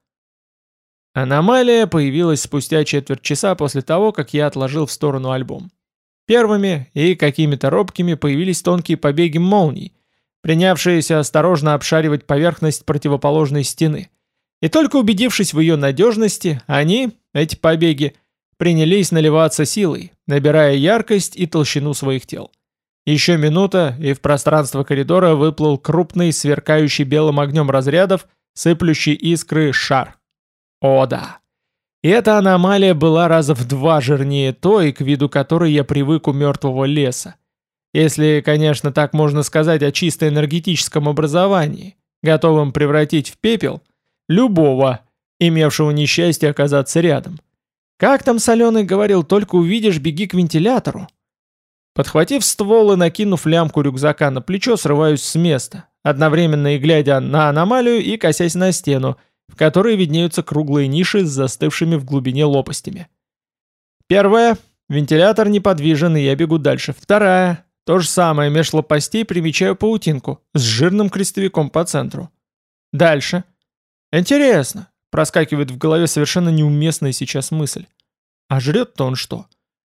Аномалия появилась спустя четверть часа после того, как я отложил в сторону альбом. Первыми и какими-то робкими появились тонкие побеги молний, принявшиеся осторожно обшаривать поверхность противоположной стены. И только убедившись в ее надежности, они, эти побеги, принялись наливаться силой, набирая яркость и толщину своих тел. Еще минута, и в пространство коридора выплыл крупный, сверкающий белым огнем разрядов, сыплющий искры шар. О да! И эта аномалия была раза в два жирнее той, к виду которой я привык у мертвого леса. Если, конечно, так можно сказать о чисто энергетическом образовании, готовом превратить в пепел любого, имевшего несчастье оказаться рядом. Как там Соленый говорил, только увидишь, беги к вентилятору. Подхватив ствол и накинув лямку рюкзака на плечо, срываюсь с места, одновременно и глядя на аномалию и косясь на стену, в которой виднеются круглые ниши с застывшими в глубине лопастями. Первая. Вентилятор неподвижен, и я бегу дальше. Вторая. То же самое, меж лопастей примечаю паутинку с жирным крестовиком по центру. Дальше. Интересно. Проскакивает в голове совершенно неуместная сейчас мысль. А жрет-то он что?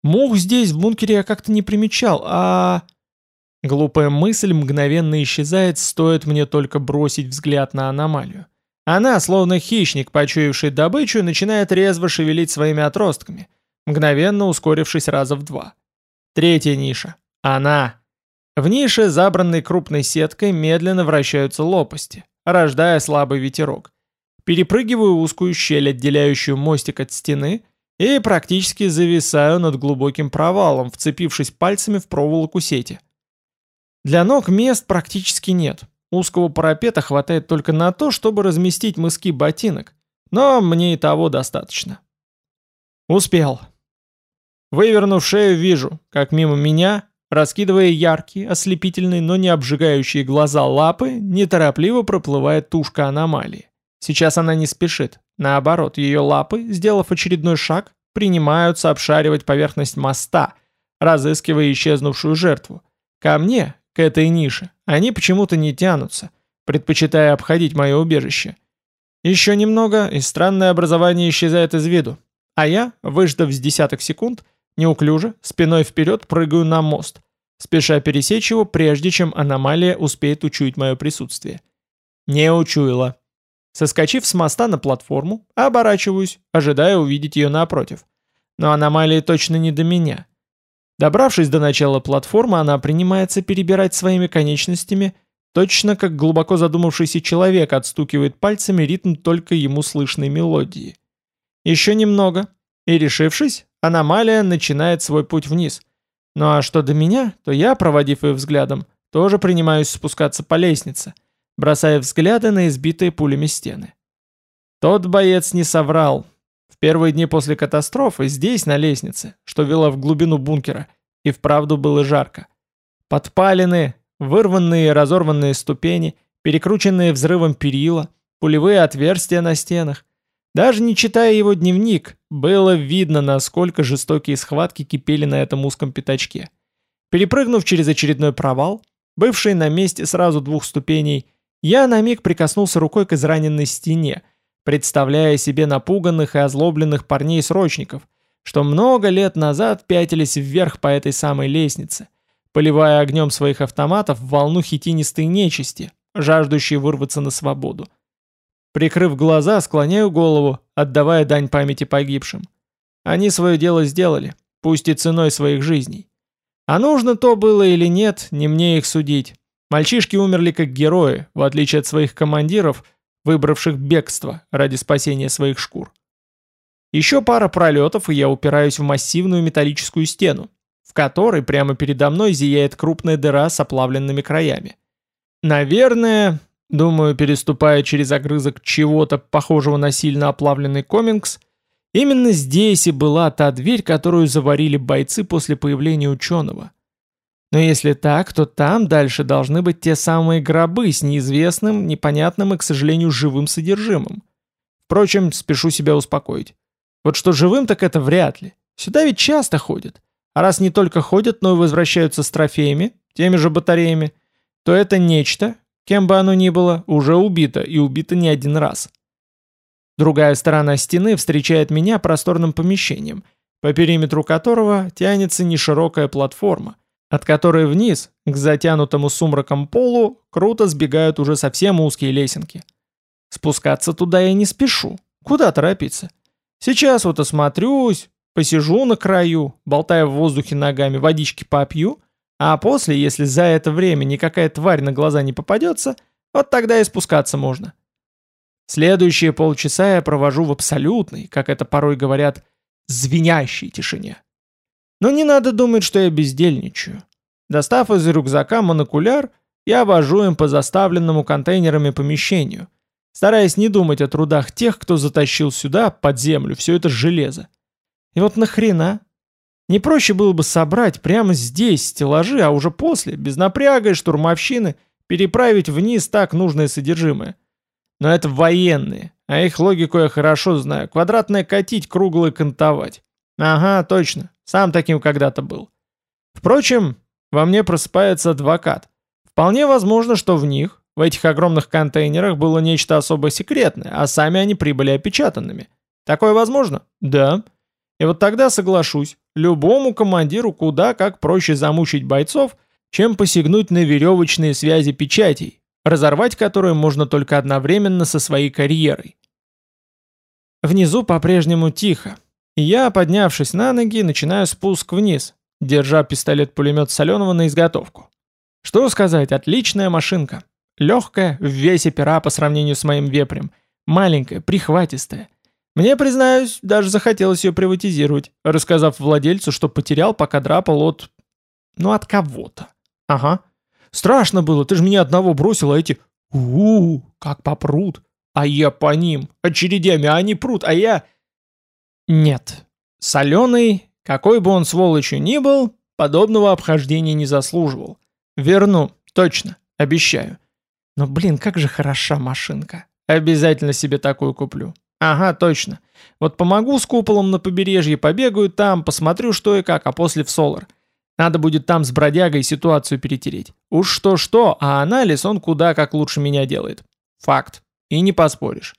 Мух здесь, в бункере, я как-то не примечал, а... Глупая мысль мгновенно исчезает, стоит мне только бросить взгляд на аномалию. Она, словно хищник, почуявший добычу, начинает резво шевелить своими отростками, мгновенно ускорившись раза в два. Третья ниша. Она. В нише, забранной крупной сеткой, медленно вращаются лопасти, рождая слабый ветерок. Перепрыгиваю узкую щель, отделяющую мостик от стены, и практически зависаю над глубоким провалом, вцепившись пальцами в проволоку сети. Для ног мест практически нет. Узкого парапета хватает только на то, чтобы разместить мыски ботинок, но мне и того достаточно. Успел. Вывернув шею, вижу, как мимо меня, раскидывая яркие, ослепительные, но не обжигающие глаза лапы, неторопливо проплывает тушка аномалии. Сейчас она не спешит. Наоборот, ее лапы, сделав очередной шаг, принимаются обшаривать поверхность моста, разыскивая исчезнувшую жертву. Ко мне, к этой нише, они почему-то не тянутся, предпочитая обходить мое убежище. Еще немного, и странное образование исчезает из виду. А я, выждав с десяток секунд, неуклюже, спиной вперед прыгаю на мост, спеша пересечь его, прежде чем аномалия успеет учуять мое присутствие. Не учуяла. Соскочив с моста на платформу, оборачиваюсь, ожидая увидеть ее напротив. Но аномалия точно не до меня. Добравшись до начала платформы, она принимается перебирать своими конечностями, точно как глубоко задумавшийся человек отстукивает пальцами ритм только ему слышной мелодии. Еще немного, и решившись, аномалия начинает свой путь вниз. Ну а что до меня, то я, проводив ее взглядом, тоже принимаюсь спускаться по лестнице, бросая взгляды на избитые пулями стены. Тот боец не соврал, в первые дни после катастрофы здесь, на лестнице, что вела в глубину бункера, и вправду было жарко. Подпаленные, вырванные и разорванные ступени, перекрученные взрывом перила, пулевые отверстия на стенах. Даже не читая его дневник, было видно, насколько жестокие схватки кипели на этом узком пятачке. Перепрыгнув через очередной провал, бывший на месте сразу двух ступеней, я на миг прикоснулся рукой к израненной стене – представляя себе напуганных и озлобленных парней-срочников, что много лет назад пятились вверх по этой самой лестнице, поливая огнем своих автоматов волну хитинистой нечисти, жаждущей вырваться на свободу. Прикрыв глаза, склоняю голову, отдавая дань памяти погибшим. Они свое дело сделали, пусть и ценой своих жизней. А нужно то было или нет, не мне их судить. Мальчишки умерли как герои, в отличие от своих командиров – выбравших бегство ради спасения своих шкур. Еще пара пролетов, и я упираюсь в массивную металлическую стену, в которой прямо передо мной зияет крупная дыра с оплавленными краями. Наверное, думаю, переступая через огрызок чего-то похожего на сильно оплавленный комингс, именно здесь и была та дверь, которую заварили бойцы после появления ученого. Но если так, то там дальше должны быть те самые гробы с неизвестным, непонятным и, к сожалению, живым содержимым. Впрочем, спешу себя успокоить. Вот что живым, так это вряд ли. Сюда ведь часто ходят. А раз не только ходят, но и возвращаются с трофеями, теми же батареями, то это нечто, кем бы оно ни было, уже убито, и убито не один раз. Другая сторона стены встречает меня просторным помещением, по периметру которого тянется неширокая платформа, от которой вниз, к затянутому сумраком полу, круто сбегают уже совсем узкие лесенки. Спускаться туда я не спешу. Куда торопиться? Сейчас вот осмотрюсь, посижу на краю, болтая в воздухе ногами, водички попью, а после, если за это время никакая тварь на глаза не попадется, вот тогда и спускаться можно. Следующие полчаса я провожу в абсолютной, как это порой говорят, звенящей тишине. Но не надо думать, что я бездельничаю. Достав из рюкзака монокуляр, я вожу им по заставленному контейнерами помещению, стараясь не думать о трудах тех, кто затащил сюда, под землю, все это железо. И вот нахрена? Не проще было бы собрать прямо здесь стеллажи, а уже после, без напряга и штурмовщины, переправить вниз так нужное содержимое. Но это военные, а их логику я хорошо знаю. Квадратное катить, круглое кантовать. Ага, точно. Сам таким когда-то был. Впрочем, во мне просыпается адвокат. Вполне возможно, что в них, в этих огромных контейнерах, было нечто особо секретное, а сами они прибыли опечатанными. Такое возможно? Да. И вот тогда соглашусь, любому командиру куда как проще замучить бойцов, чем посягнуть на веревочные связи печатей, разорвать которые можно только одновременно со своей карьерой. Внизу по-прежнему тихо, и я, поднявшись на ноги, начинаю спуск вниз, держа пистолет-пулемет соленого на изготовку. Что сказать, отличная машинка. Легкая, в весе пера по сравнению с моим вепрем. Маленькая, прихватистая. Мне, признаюсь, даже захотелось ее приватизировать, рассказав владельцу, что потерял, пока драпал от... Ну, от кого-то. Ага. Страшно было, ты же меня одного бросил, а эти... у у, -у как попрут. А я по ним, очередями, а они прут, а я... Нет. Соленый, какой бы он сволочью ни был, подобного обхождения не заслуживал. Верну, точно, обещаю. Но, блин, как же хороша машинка. Обязательно себе такую куплю. Ага, точно. Вот помогу с куполом на побережье, побегаю там, посмотрю что и как, а после в Солар. Надо будет там с бродягой ситуацию перетереть. Уж что-что, а анализ он куда как лучше меня делает. Факт. И не поспоришь.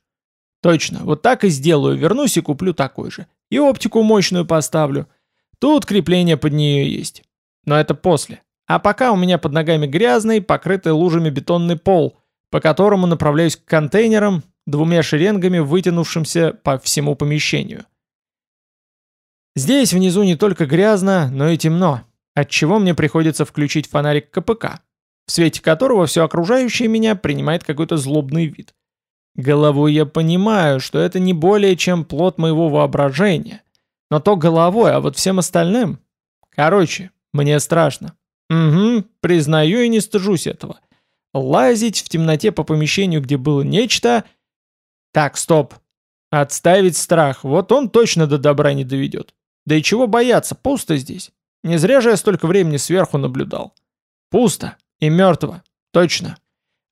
Точно, вот так и сделаю, вернусь и куплю такой же. И оптику мощную поставлю. Тут крепление под нее есть. Но это после. А пока у меня под ногами грязный, покрытый лужами бетонный пол, по которому направляюсь к контейнерам, двумя шеренгами, вытянувшимся по всему помещению. Здесь внизу не только грязно, но и темно, отчего мне приходится включить фонарик КПК, в свете которого все окружающее меня принимает какой-то злобный вид. Головой я понимаю, что это не более чем плод моего воображения. Но то головой, а вот всем остальным... Короче, мне страшно. Угу, признаю и не стыжусь этого. Лазить в темноте по помещению, где было нечто... Так, стоп. Отставить страх, вот он точно до добра не доведет. Да и чего бояться, пусто здесь. Не зря же я столько времени сверху наблюдал. Пусто и мертво, точно.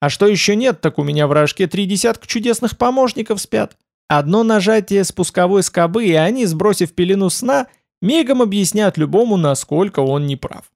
А что еще нет, так у меня в рожке три десятка чудесных помощников спят. Одно нажатие спусковой скобы, и они, сбросив пелену сна, мигом объяснят любому, насколько он неправ.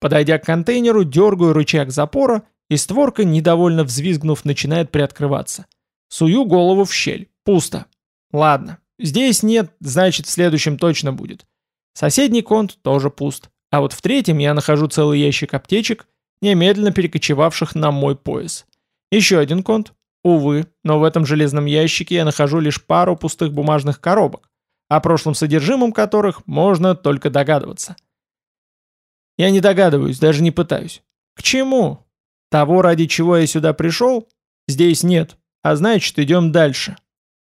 Подойдя к контейнеру, дергаю рычаг запора, и створка, недовольно взвизгнув, начинает приоткрываться. Сую голову в щель. Пусто. Ладно. Здесь нет, значит в следующем точно будет. Соседний конт тоже пуст. А вот в третьем я нахожу целый ящик аптечек, немедленно перекочевавших на мой пояс. Еще один конт. Увы, но в этом железном ящике я нахожу лишь пару пустых бумажных коробок, о прошлом содержимом которых можно только догадываться. Я не догадываюсь, даже не пытаюсь. К чему? Того, ради чего я сюда пришел, здесь нет, а значит идем дальше.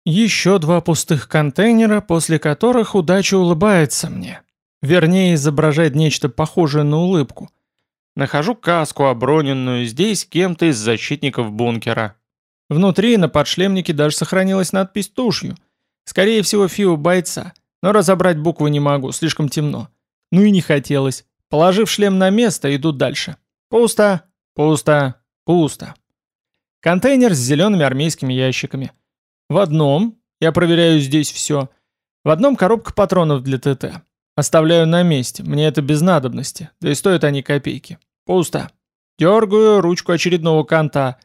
Еще два пустых контейнера, после которых удача улыбается мне. Вернее, изображает нечто похожее на улыбку. Нахожу каску, оброненную здесь кем-то из защитников бункера. Внутри на подшлемнике даже сохранилась надпись тушью. Скорее всего, фио бойца. Но разобрать буквы не могу, слишком темно. Ну и не хотелось. Положив шлем на место, иду дальше. Пусто, пусто, пусто. Контейнер с зелеными армейскими ящиками. В одном, я проверяю здесь все, в одном коробка патронов для ТТ. Оставляю на месте, мне это без надобности, да и стоят они копейки. Пусто. Дергаю ручку очередного конта.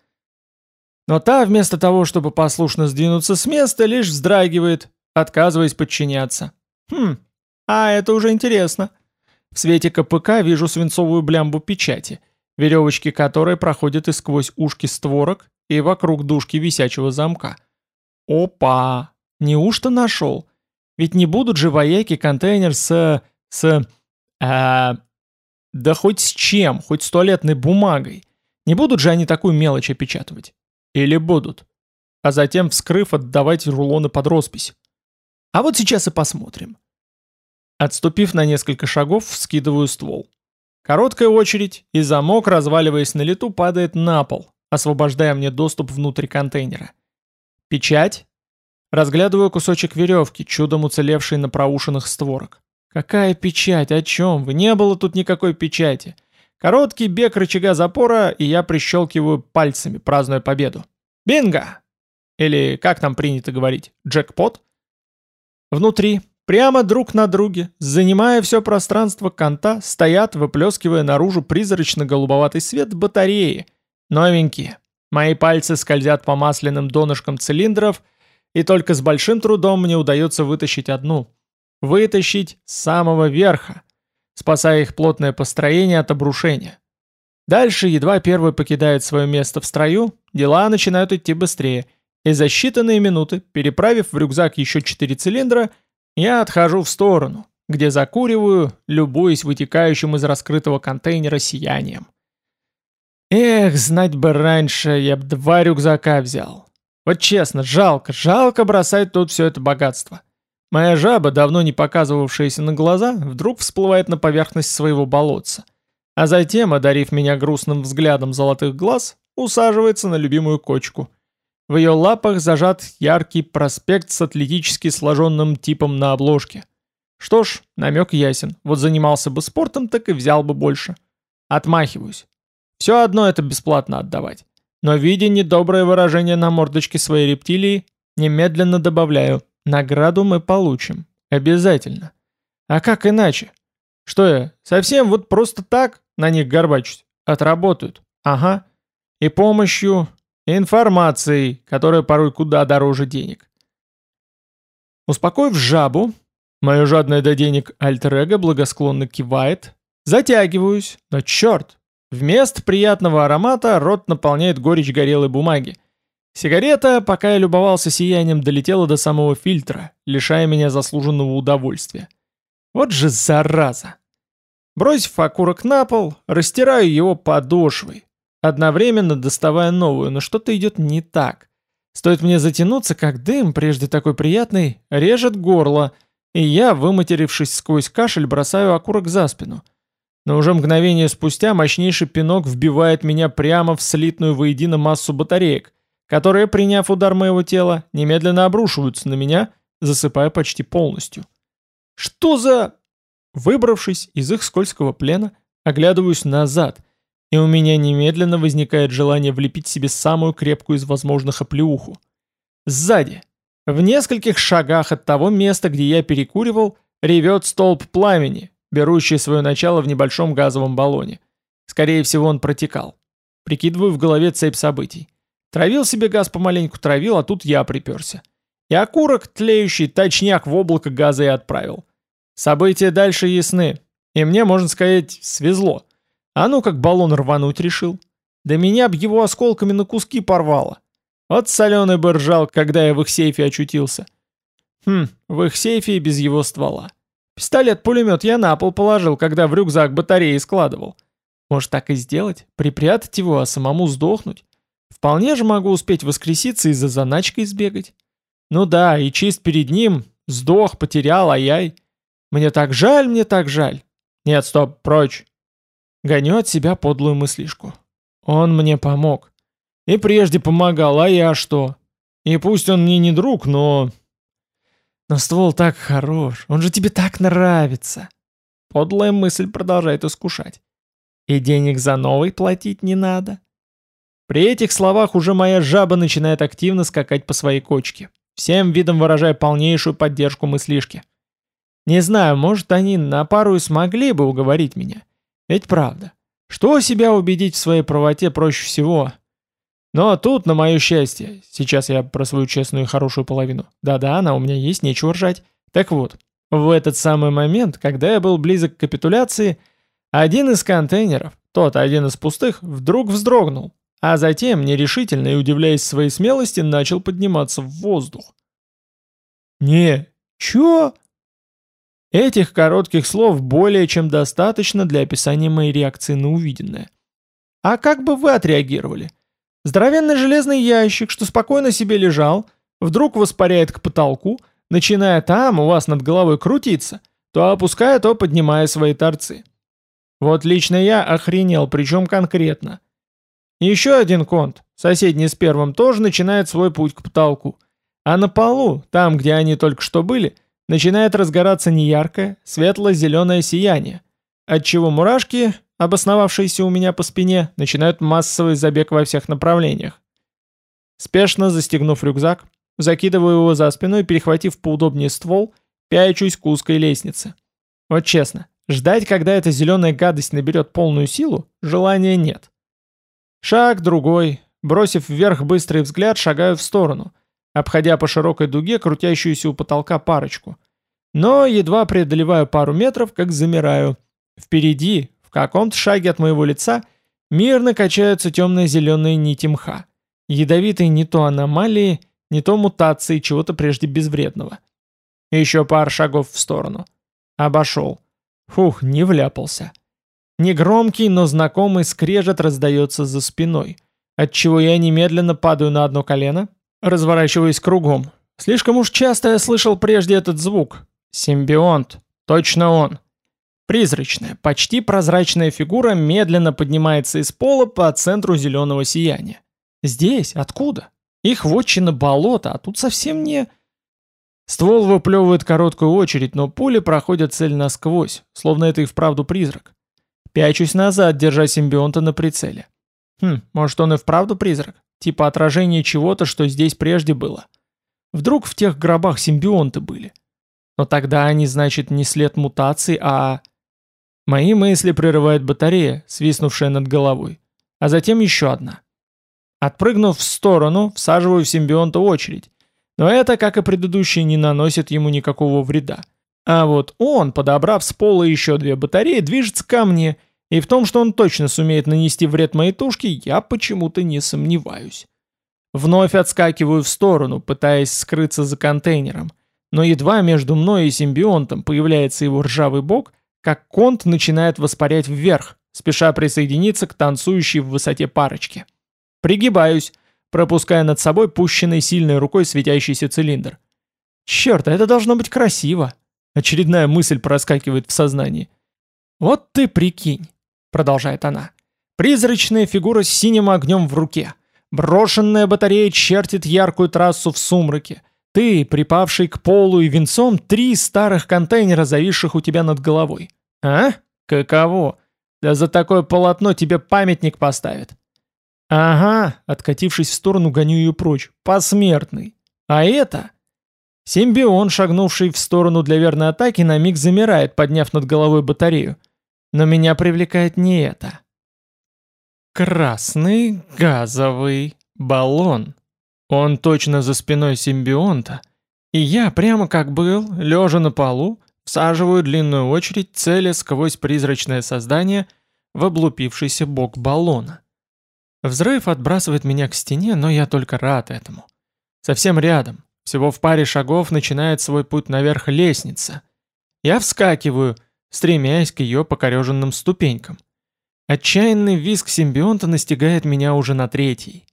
Но та, вместо того, чтобы послушно сдвинуться с места, лишь вздрагивает, отказываясь подчиняться. Хм, а это уже интересно. В свете КПК вижу свинцовую блямбу печати, веревочки которой проходят и сквозь ушки створок, и вокруг дужки висячего замка. Опа! Неужто нашел? Ведь не будут же вояки контейнер с... с... А, да хоть с чем, хоть с туалетной бумагой. Не будут же они такую мелочь опечатывать? Или будут? А затем, вскрыв, отдавать рулоны под роспись. А вот сейчас и посмотрим. Отступив на несколько шагов, вскидываю ствол. Короткая очередь, и замок, разваливаясь на лету, падает на пол, освобождая мне доступ внутрь контейнера. Печать. Разглядываю кусочек веревки, чудом уцелевший на проушенных створок. Какая печать? О чем вы? Не было тут никакой печати. Короткий бег рычага запора, и я прищелкиваю пальцами, празднуя победу. Бинго! Или, как там принято говорить, джекпот? Внутри, Прямо друг на друге, занимая все пространство конта, стоят, выплескивая наружу призрачно-голубоватый свет батареи. Новенькие. Мои пальцы скользят по масляным донышкам цилиндров, и только с большим трудом мне удается вытащить одну. вытащить с самого верха, спасая их плотное построение от обрушения. Дальше, едва первый покидает свое место в строю, дела начинают идти быстрее, и за считанные минуты, переправив в рюкзак еще четыре цилиндра, я отхожу в сторону, где закуриваю, любуясь вытекающим из раскрытого контейнера сиянием. Эх, знать бы раньше, я бы два рюкзака взял. Вот честно, жалко, жалко бросать тут все это богатство. Моя жаба, давно не показывавшаяся на глаза, вдруг всплывает на поверхность своего болотца. А затем, одарив меня грустным взглядом золотых глаз, усаживается на любимую кочку. В ее лапах зажат яркий проспект с атлетически сложенным типом на обложке. Что ж, намек ясен. Вот занимался бы спортом, так и взял бы больше. Отмахиваюсь. Все одно это бесплатно отдавать. Но видя недоброе выражение на мордочке своей рептилии, немедленно добавляю, награду мы получим. Обязательно. А как иначе? Что я, совсем вот просто так на них горбачусь? Отработают. Ага. И помощью, информацией, которая порой куда дороже денег. Успокоив жабу, мое жадное до денег альтер благосклонно кивает, затягиваюсь, но черт, Вместо приятного аромата рот наполняет горечь горелой бумаги. Сигарета, пока я любовался сиянием, долетела до самого фильтра, лишая меня заслуженного удовольствия. Вот же зараза! Бросив окурок на пол, растираю его подошвой, одновременно доставая новую, но что-то идет не так. Стоит мне затянуться, как дым, прежде такой приятный, режет горло, и я, выматерившись сквозь кашель, бросаю окурок за спину. Но уже мгновение спустя мощнейший пинок вбивает меня прямо в слитную воедино массу батареек, которые, приняв удар моего тела, немедленно обрушиваются на меня, засыпая почти полностью. Что за... Выбравшись из их скользкого плена, оглядываюсь назад, и у меня немедленно возникает желание влепить себе самую крепкую из возможных оплеуху. Сзади, в нескольких шагах от того места, где я перекуривал, ревет столб пламени, берущий свое начало в небольшом газовом баллоне. Скорее всего, он протекал. Прикидываю в голове цепь событий. Травил себе газ помаленьку, травил, а тут я приперся. И окурок, тлеющий точняк в облако газа и отправил. События дальше ясны. И мне, можно сказать, свезло. А ну как баллон рвануть решил. Да меня б его осколками на куски порвало. Вот соленый бы ржал, когда я в их сейфе очутился. Хм, в их сейфе и без его ствола. Пистолет-пулемет я на пол положил, когда в рюкзак батареи складывал. Может так и сделать? Припрятать его, а самому сдохнуть? Вполне же могу успеть воскреситься и за заначкой сбегать. Ну да, и чист перед ним, сдох, потерял, ай-яй. Мне так жаль, мне так жаль. Нет, стоп, прочь. Гоню от себя подлую мыслишку. Он мне помог. И прежде помогал, а я что? И пусть он мне не друг, но но ствол так хорош, он же тебе так нравится. Подлая мысль продолжает искушать. И денег за новый платить не надо. При этих словах уже моя жаба начинает активно скакать по своей кочке, всем видом выражая полнейшую поддержку мыслишки. Не знаю, может они на пару и смогли бы уговорить меня. Ведь правда, что себя убедить в своей правоте проще всего? Но тут, на мое счастье, сейчас я про свою честную и хорошую половину. Да-да, она у меня есть, нечего ржать. Так вот, в этот самый момент, когда я был близок к капитуляции, один из контейнеров, тот один из пустых, вдруг вздрогнул, а затем, нерешительно и удивляясь своей смелости, начал подниматься в воздух. «Не, чё?» Этих коротких слов более чем достаточно для описания моей реакции на увиденное. А как бы вы отреагировали? Здоровенный железный ящик, что спокойно себе лежал, вдруг воспаряет к потолку, начиная там у вас над головой крутиться, то опуская, то поднимая свои торцы. Вот лично я охренел, причем конкретно. Еще один конт, соседний с первым, тоже начинает свой путь к потолку. А на полу, там, где они только что были, начинает разгораться неяркое, светло-зеленое сияние, отчего мурашки, обосновавшиеся у меня по спине, начинают массовый забег во всех направлениях. Спешно застегнув рюкзак, закидываю его за спину и, перехватив поудобнее ствол, пячусь к узкой лестнице. Вот честно, ждать, когда эта зеленая гадость наберет полную силу, желания нет. Шаг другой, бросив вверх быстрый взгляд, шагаю в сторону, обходя по широкой дуге крутящуюся у потолка парочку. Но едва преодолеваю пару метров, как замираю. Впереди, в каком-то шаге от моего лица, мирно качаются темно-зеленые нити мха. Ядовитые не то аномалии, не то мутации чего-то прежде безвредного. Еще пар шагов в сторону. Обошел. Фух, не вляпался. Негромкий, но знакомый скрежет раздается за спиной, отчего я немедленно падаю на одно колено, разворачиваясь кругом. Слишком уж часто я слышал прежде этот звук. Симбионт. Точно он. Призрачная, почти прозрачная фигура медленно поднимается из пола по центру зеленого сияния. Здесь? Откуда? Их вотчина болото, а тут совсем не... Ствол выплевывает короткую очередь, но пули проходят цель насквозь, словно это и вправду призрак. Пячусь назад, держа симбионта на прицеле. Хм, может он и вправду призрак? Типа отражение чего-то, что здесь прежде было. Вдруг в тех гробах симбионты были. Но тогда они, значит, не след мутации, а... Мои мысли прерывает батарея, свистнувшая над головой. А затем еще одна. Отпрыгнув в сторону, всаживаю в симбионта очередь. Но это, как и предыдущий, не наносит ему никакого вреда. А вот он, подобрав с пола еще две батареи, движется ко мне, и в том, что он точно сумеет нанести вред моей тушке, я почему-то не сомневаюсь. Вновь отскакиваю в сторону, пытаясь скрыться за контейнером. Но едва между мной и симбионтом появляется его ржавый бок, как конт начинает воспарять вверх, спеша присоединиться к танцующей в высоте парочке. Пригибаюсь, пропуская над собой пущенный сильной рукой светящийся цилиндр. Черт, а это должно быть красиво. Очередная мысль проскакивает в сознании. «Вот ты прикинь», — продолжает она. «Призрачная фигура с синим огнем в руке. Брошенная батарея чертит яркую трассу в сумраке. Ты, припавший к полу и венцом, три старых контейнера, зависших у тебя над головой. А? Каково? Да за такое полотно тебе памятник поставят. «Ага», — откатившись в сторону, гоню ее прочь. «Посмертный». «А это?» Симбион, шагнувший в сторону для верной атаки, на миг замирает, подняв над головой батарею. Но меня привлекает не это. Красный газовый баллон. Он точно за спиной симбионта. И я, прямо как был, лежа на полу, всаживаю длинную очередь, цели сквозь призрачное создание в облупившийся бок баллона. Взрыв отбрасывает меня к стене, но я только рад этому. Совсем рядом, всего в паре шагов начинает свой путь наверх лестница. Я вскакиваю, стремясь к ее покореженным ступенькам. Отчаянный визг симбионта настигает меня уже на третьей.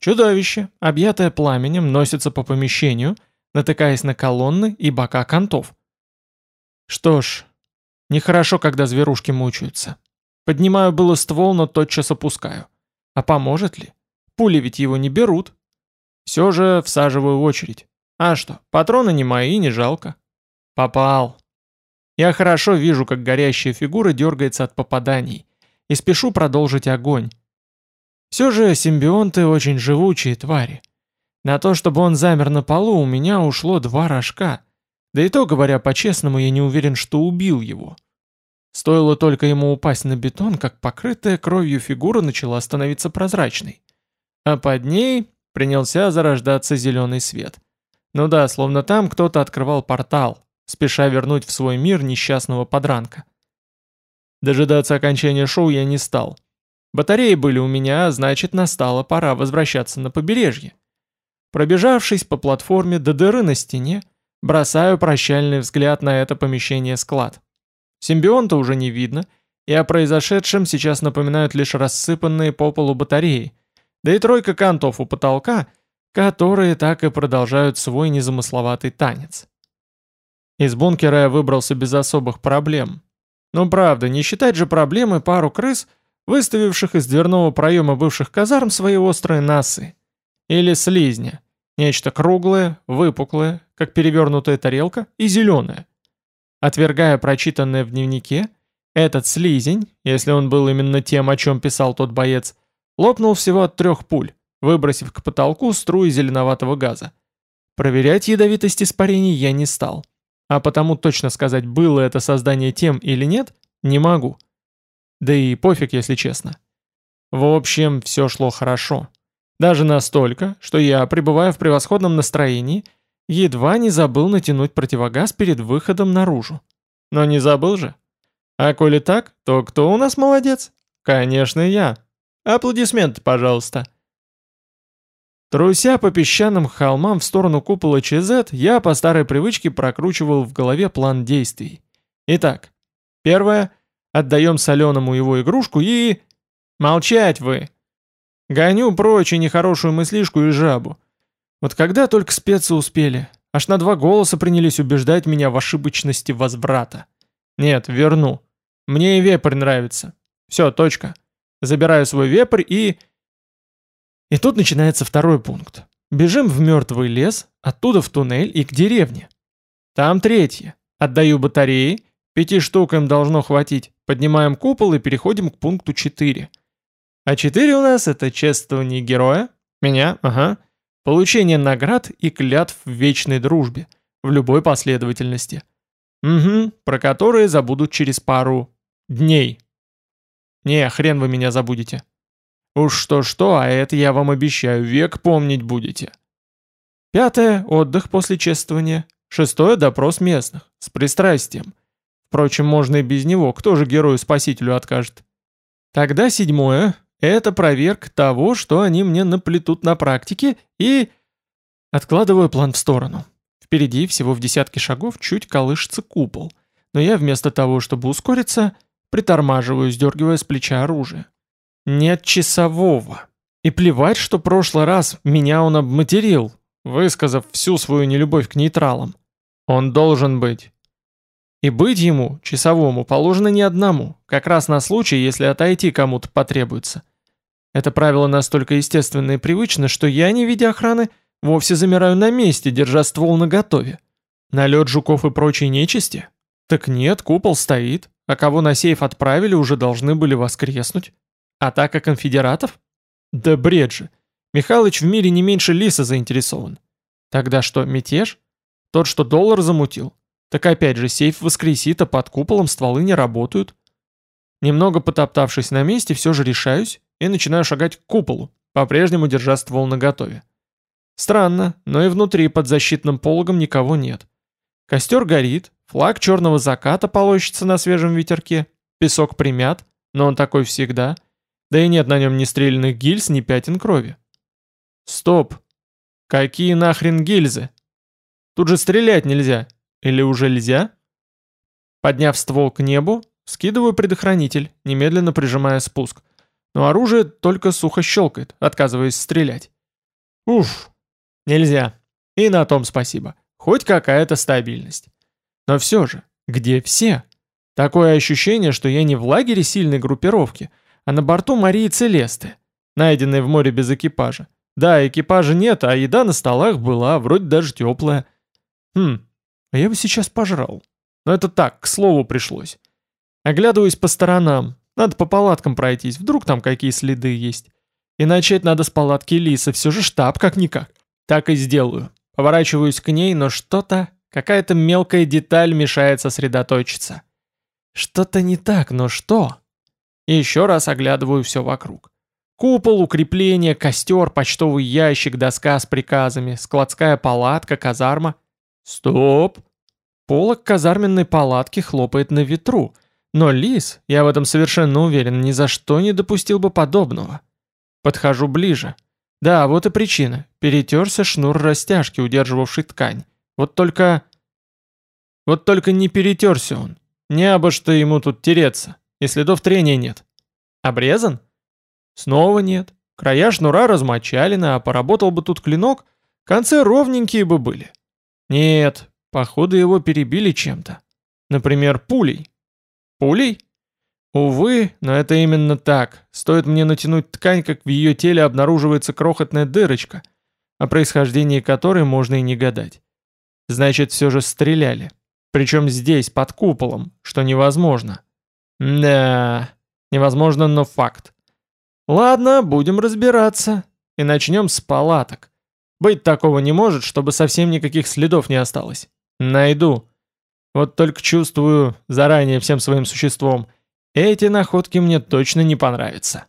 Чудовище, объятое пламенем, носится по помещению, натыкаясь на колонны и бока контов. Что ж, нехорошо, когда зверушки мучаются. Поднимаю было ствол, но тотчас опускаю. А поможет ли? Пули ведь его не берут. Все же всаживаю очередь. А что, патроны не мои, не жалко. Попал. Я хорошо вижу, как горящая фигура дергается от попаданий, и спешу продолжить огонь. Все же симбионты очень живучие твари. На то, чтобы он замер на полу, у меня ушло два рожка. Да и то, говоря по-честному, я не уверен, что убил его. Стоило только ему упасть на бетон, как покрытая кровью фигура начала становиться прозрачной. А под ней принялся зарождаться зеленый свет. Ну да, словно там кто-то открывал портал, спеша вернуть в свой мир несчастного подранка. Дожидаться окончания шоу я не стал. Батареи были у меня, значит настала пора возвращаться на побережье. Пробежавшись по платформе до дыры на стене, бросаю прощальный взгляд на это помещение-склад. Симбионта уже не видно, и о произошедшем сейчас напоминают лишь рассыпанные по полу батареи, да и тройка кантов у потолка, которые так и продолжают свой незамысловатый танец. Из бункера я выбрался без особых проблем. Но правда, не считать же проблемы пару крыс, выставивших из дверного проема бывших казарм свои острые носы. Или слизня. Нечто круглое, выпуклое, как перевернутая тарелка, и зеленое. Отвергая прочитанное в дневнике, этот слизень, если он был именно тем, о чем писал тот боец, лопнул всего от трех пуль, выбросив к потолку струи зеленоватого газа. Проверять ядовитость испарений я не стал. А потому точно сказать, было это создание тем или нет, не могу. Да и пофиг, если честно. В общем, все шло хорошо. Даже настолько, что я, пребывая в превосходном настроении, Едва не забыл натянуть противогаз перед выходом наружу. Но не забыл же. А коли так, то кто у нас молодец? Конечно, я. Аплодисменты, пожалуйста. Труся по песчаным холмам в сторону купола ЧЗ, я по старой привычке прокручивал в голове план действий. Итак, первое. Отдаем соленому его игрушку и... Молчать вы! Гоню прочь и нехорошую мыслишку и жабу. Вот когда только спецы успели, аж на два голоса принялись убеждать меня в ошибочности возврата. Нет, верну. Мне и вепрь нравится. Все, точка. Забираю свой вепрь и... И тут начинается второй пункт. Бежим в мертвый лес, оттуда в туннель и к деревне. Там третье. Отдаю батареи, пяти штук им должно хватить. Поднимаем купол и переходим к пункту 4. А 4 у нас это чествование героя, меня, ага, Получение наград и клятв в вечной дружбе, в любой последовательности. Угу, про которые забудут через пару дней. Не, хрен вы меня забудете. Уж что-что, а это я вам обещаю, век помнить будете. Пятое – отдых после чествования. Шестое – допрос местных, с пристрастием. Впрочем, можно и без него, кто же герою-спасителю откажет? Тогда седьмое это проверка того, что они мне наплетут на практике, и... Откладываю план в сторону. Впереди, всего в десятке шагов, чуть колышется купол. Но я вместо того, чтобы ускориться, притормаживаю, сдергивая с плеча оружие. Нет часового. И плевать, что прошлый раз меня он обматерил, высказав всю свою нелюбовь к нейтралам. Он должен быть. И быть ему, часовому, положено не одному, как раз на случай, если отойти кому-то потребуется. Это правило настолько естественно и привычно, что я, не видя охраны, вовсе замираю на месте, держа ствол наготове. Налет жуков и прочей нечисти? Так нет, купол стоит, а кого на сейф отправили, уже должны были воскреснуть. Атака конфедератов? Да бред же. Михалыч в мире не меньше лиса заинтересован. Тогда что, мятеж? Тот, что доллар замутил? Так опять же, сейф воскресит, а под куполом стволы не работают. Немного потоптавшись на месте, все же решаюсь и начинаю шагать к куполу, по-прежнему держа ствол наготове. Странно, но и внутри под защитным пологом никого нет. Костер горит, флаг черного заката полощется на свежем ветерке, песок примят, но он такой всегда, да и нет на нем ни стрельных гильз, ни пятен крови. Стоп! Какие нахрен гильзы? Тут же стрелять нельзя. Или уже нельзя? Подняв ствол к небу, скидываю предохранитель, немедленно прижимая спуск – но оружие только сухо щелкает, отказываясь стрелять. Уф, нельзя. И на том спасибо. Хоть какая-то стабильность. Но все же, где все? Такое ощущение, что я не в лагере сильной группировки, а на борту Марии Целесты, найденной в море без экипажа. Да, экипажа нет, а еда на столах была, вроде даже теплая. Хм, а я бы сейчас пожрал. Но это так, к слову пришлось. Оглядываюсь по сторонам, надо по палаткам пройтись, вдруг там какие следы есть. И начать надо с палатки Лисы, все же штаб как-никак. Так и сделаю. Поворачиваюсь к ней, но что-то, какая-то мелкая деталь мешает сосредоточиться. Что-то не так, но что? И еще раз оглядываю все вокруг. Купол, укрепление, костер, почтовый ящик, доска с приказами, складская палатка, казарма. Стоп! Полок казарменной палатки хлопает на ветру, но лис, я в этом совершенно уверен, ни за что не допустил бы подобного. Подхожу ближе. Да, вот и причина. Перетерся шнур растяжки, удерживавший ткань. Вот только... Вот только не перетерся он. Не обо что ему тут тереться, и следов трения нет. Обрезан? Снова нет. Края шнура размочалены, а поработал бы тут клинок, концы ровненькие бы были. Нет, походу его перебили чем-то. Например, пулей. Пулей? Увы, но это именно так. Стоит мне натянуть ткань, как в ее теле обнаруживается крохотная дырочка, о происхождении которой можно и не гадать. Значит, все же стреляли. Причем здесь, под куполом, что невозможно. Да, невозможно, но факт. Ладно, будем разбираться. И начнем с палаток. Быть такого не может, чтобы совсем никаких следов не осталось. Найду. Вот только чувствую заранее всем своим существом, эти находки мне точно не понравятся.